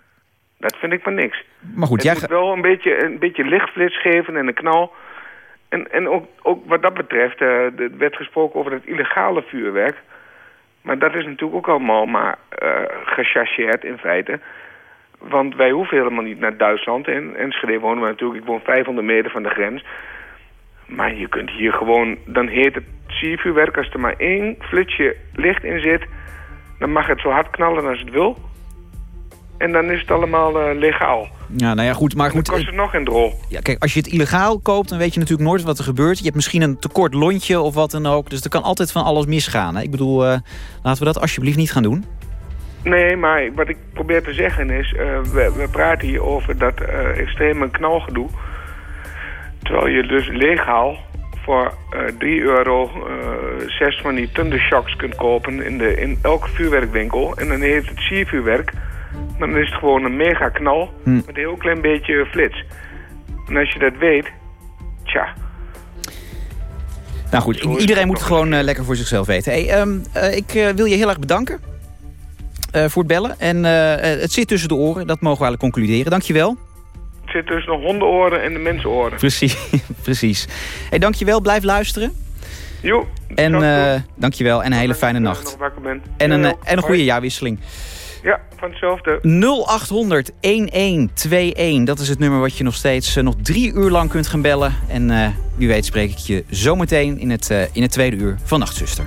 Dat vind ik maar niks. Maar goed, het jij moet ga- wel een beetje, een beetje lichtflits geven en een knal. En, en ook, ook wat dat betreft, eh, er werd gesproken over het illegale vuurwerk. Maar dat is natuurlijk ook allemaal maar gechargeerd in feite. Want wij hoeven helemaal niet naar Duitsland. En Enschede wonen we natuurlijk, ik woon 500 meter van de grens. Maar je kunt hier gewoon, dan heet het siervuurwerk, als er maar één flitsje licht in zit... dan mag het zo hard knallen als het wil. En dan is het allemaal eh, legaal. Ja, nou ja, goed, maar goed. Dan kost het nog een drol. Ja, kijk, als je het illegaal koopt, dan weet je natuurlijk nooit wat er gebeurt. Je hebt misschien een tekort lontje of wat dan ook. Dus er kan altijd van alles misgaan. Hè? Ik bedoel, eh, laten we dat alsjeblieft niet gaan doen. Nee, maar wat ik probeer te zeggen is... eh, we, we praten hier over dat eh, extreme knalgedoe. Terwijl je dus legaal voor eh 3 euro zes van die thundershocks kunt kopen... In, de, in elke vuurwerkwinkel. En dan heet het siervuurwerk. Maar dan is het gewoon een mega knal Hm. met een heel klein beetje flits. En als je dat weet... Tja, Nou goed, iedereen moet het gewoon lekker voor zichzelf weten. Hey, ehm, eh, ik wil je heel erg bedanken eh, voor het bellen. En eh, eh, het zit tussen de oren, dat mogen we eigenlijk concluderen. Dankjewel. het zit tussen de hondenoren en de mensenoren. Precies, <laughs> precies. Hey, dankjewel, blijf luisteren. Jo, En dankjewel en een hele fijne nacht. En een, en een goede jaarwisseling. Ja, van hetzelfde. 0800 1121. Dat is het nummer wat je nog steeds nog drie uur lang kunt gaan bellen. En wie weet spreek ik je zometeen in het, in het tweede uur van Nachtzuster.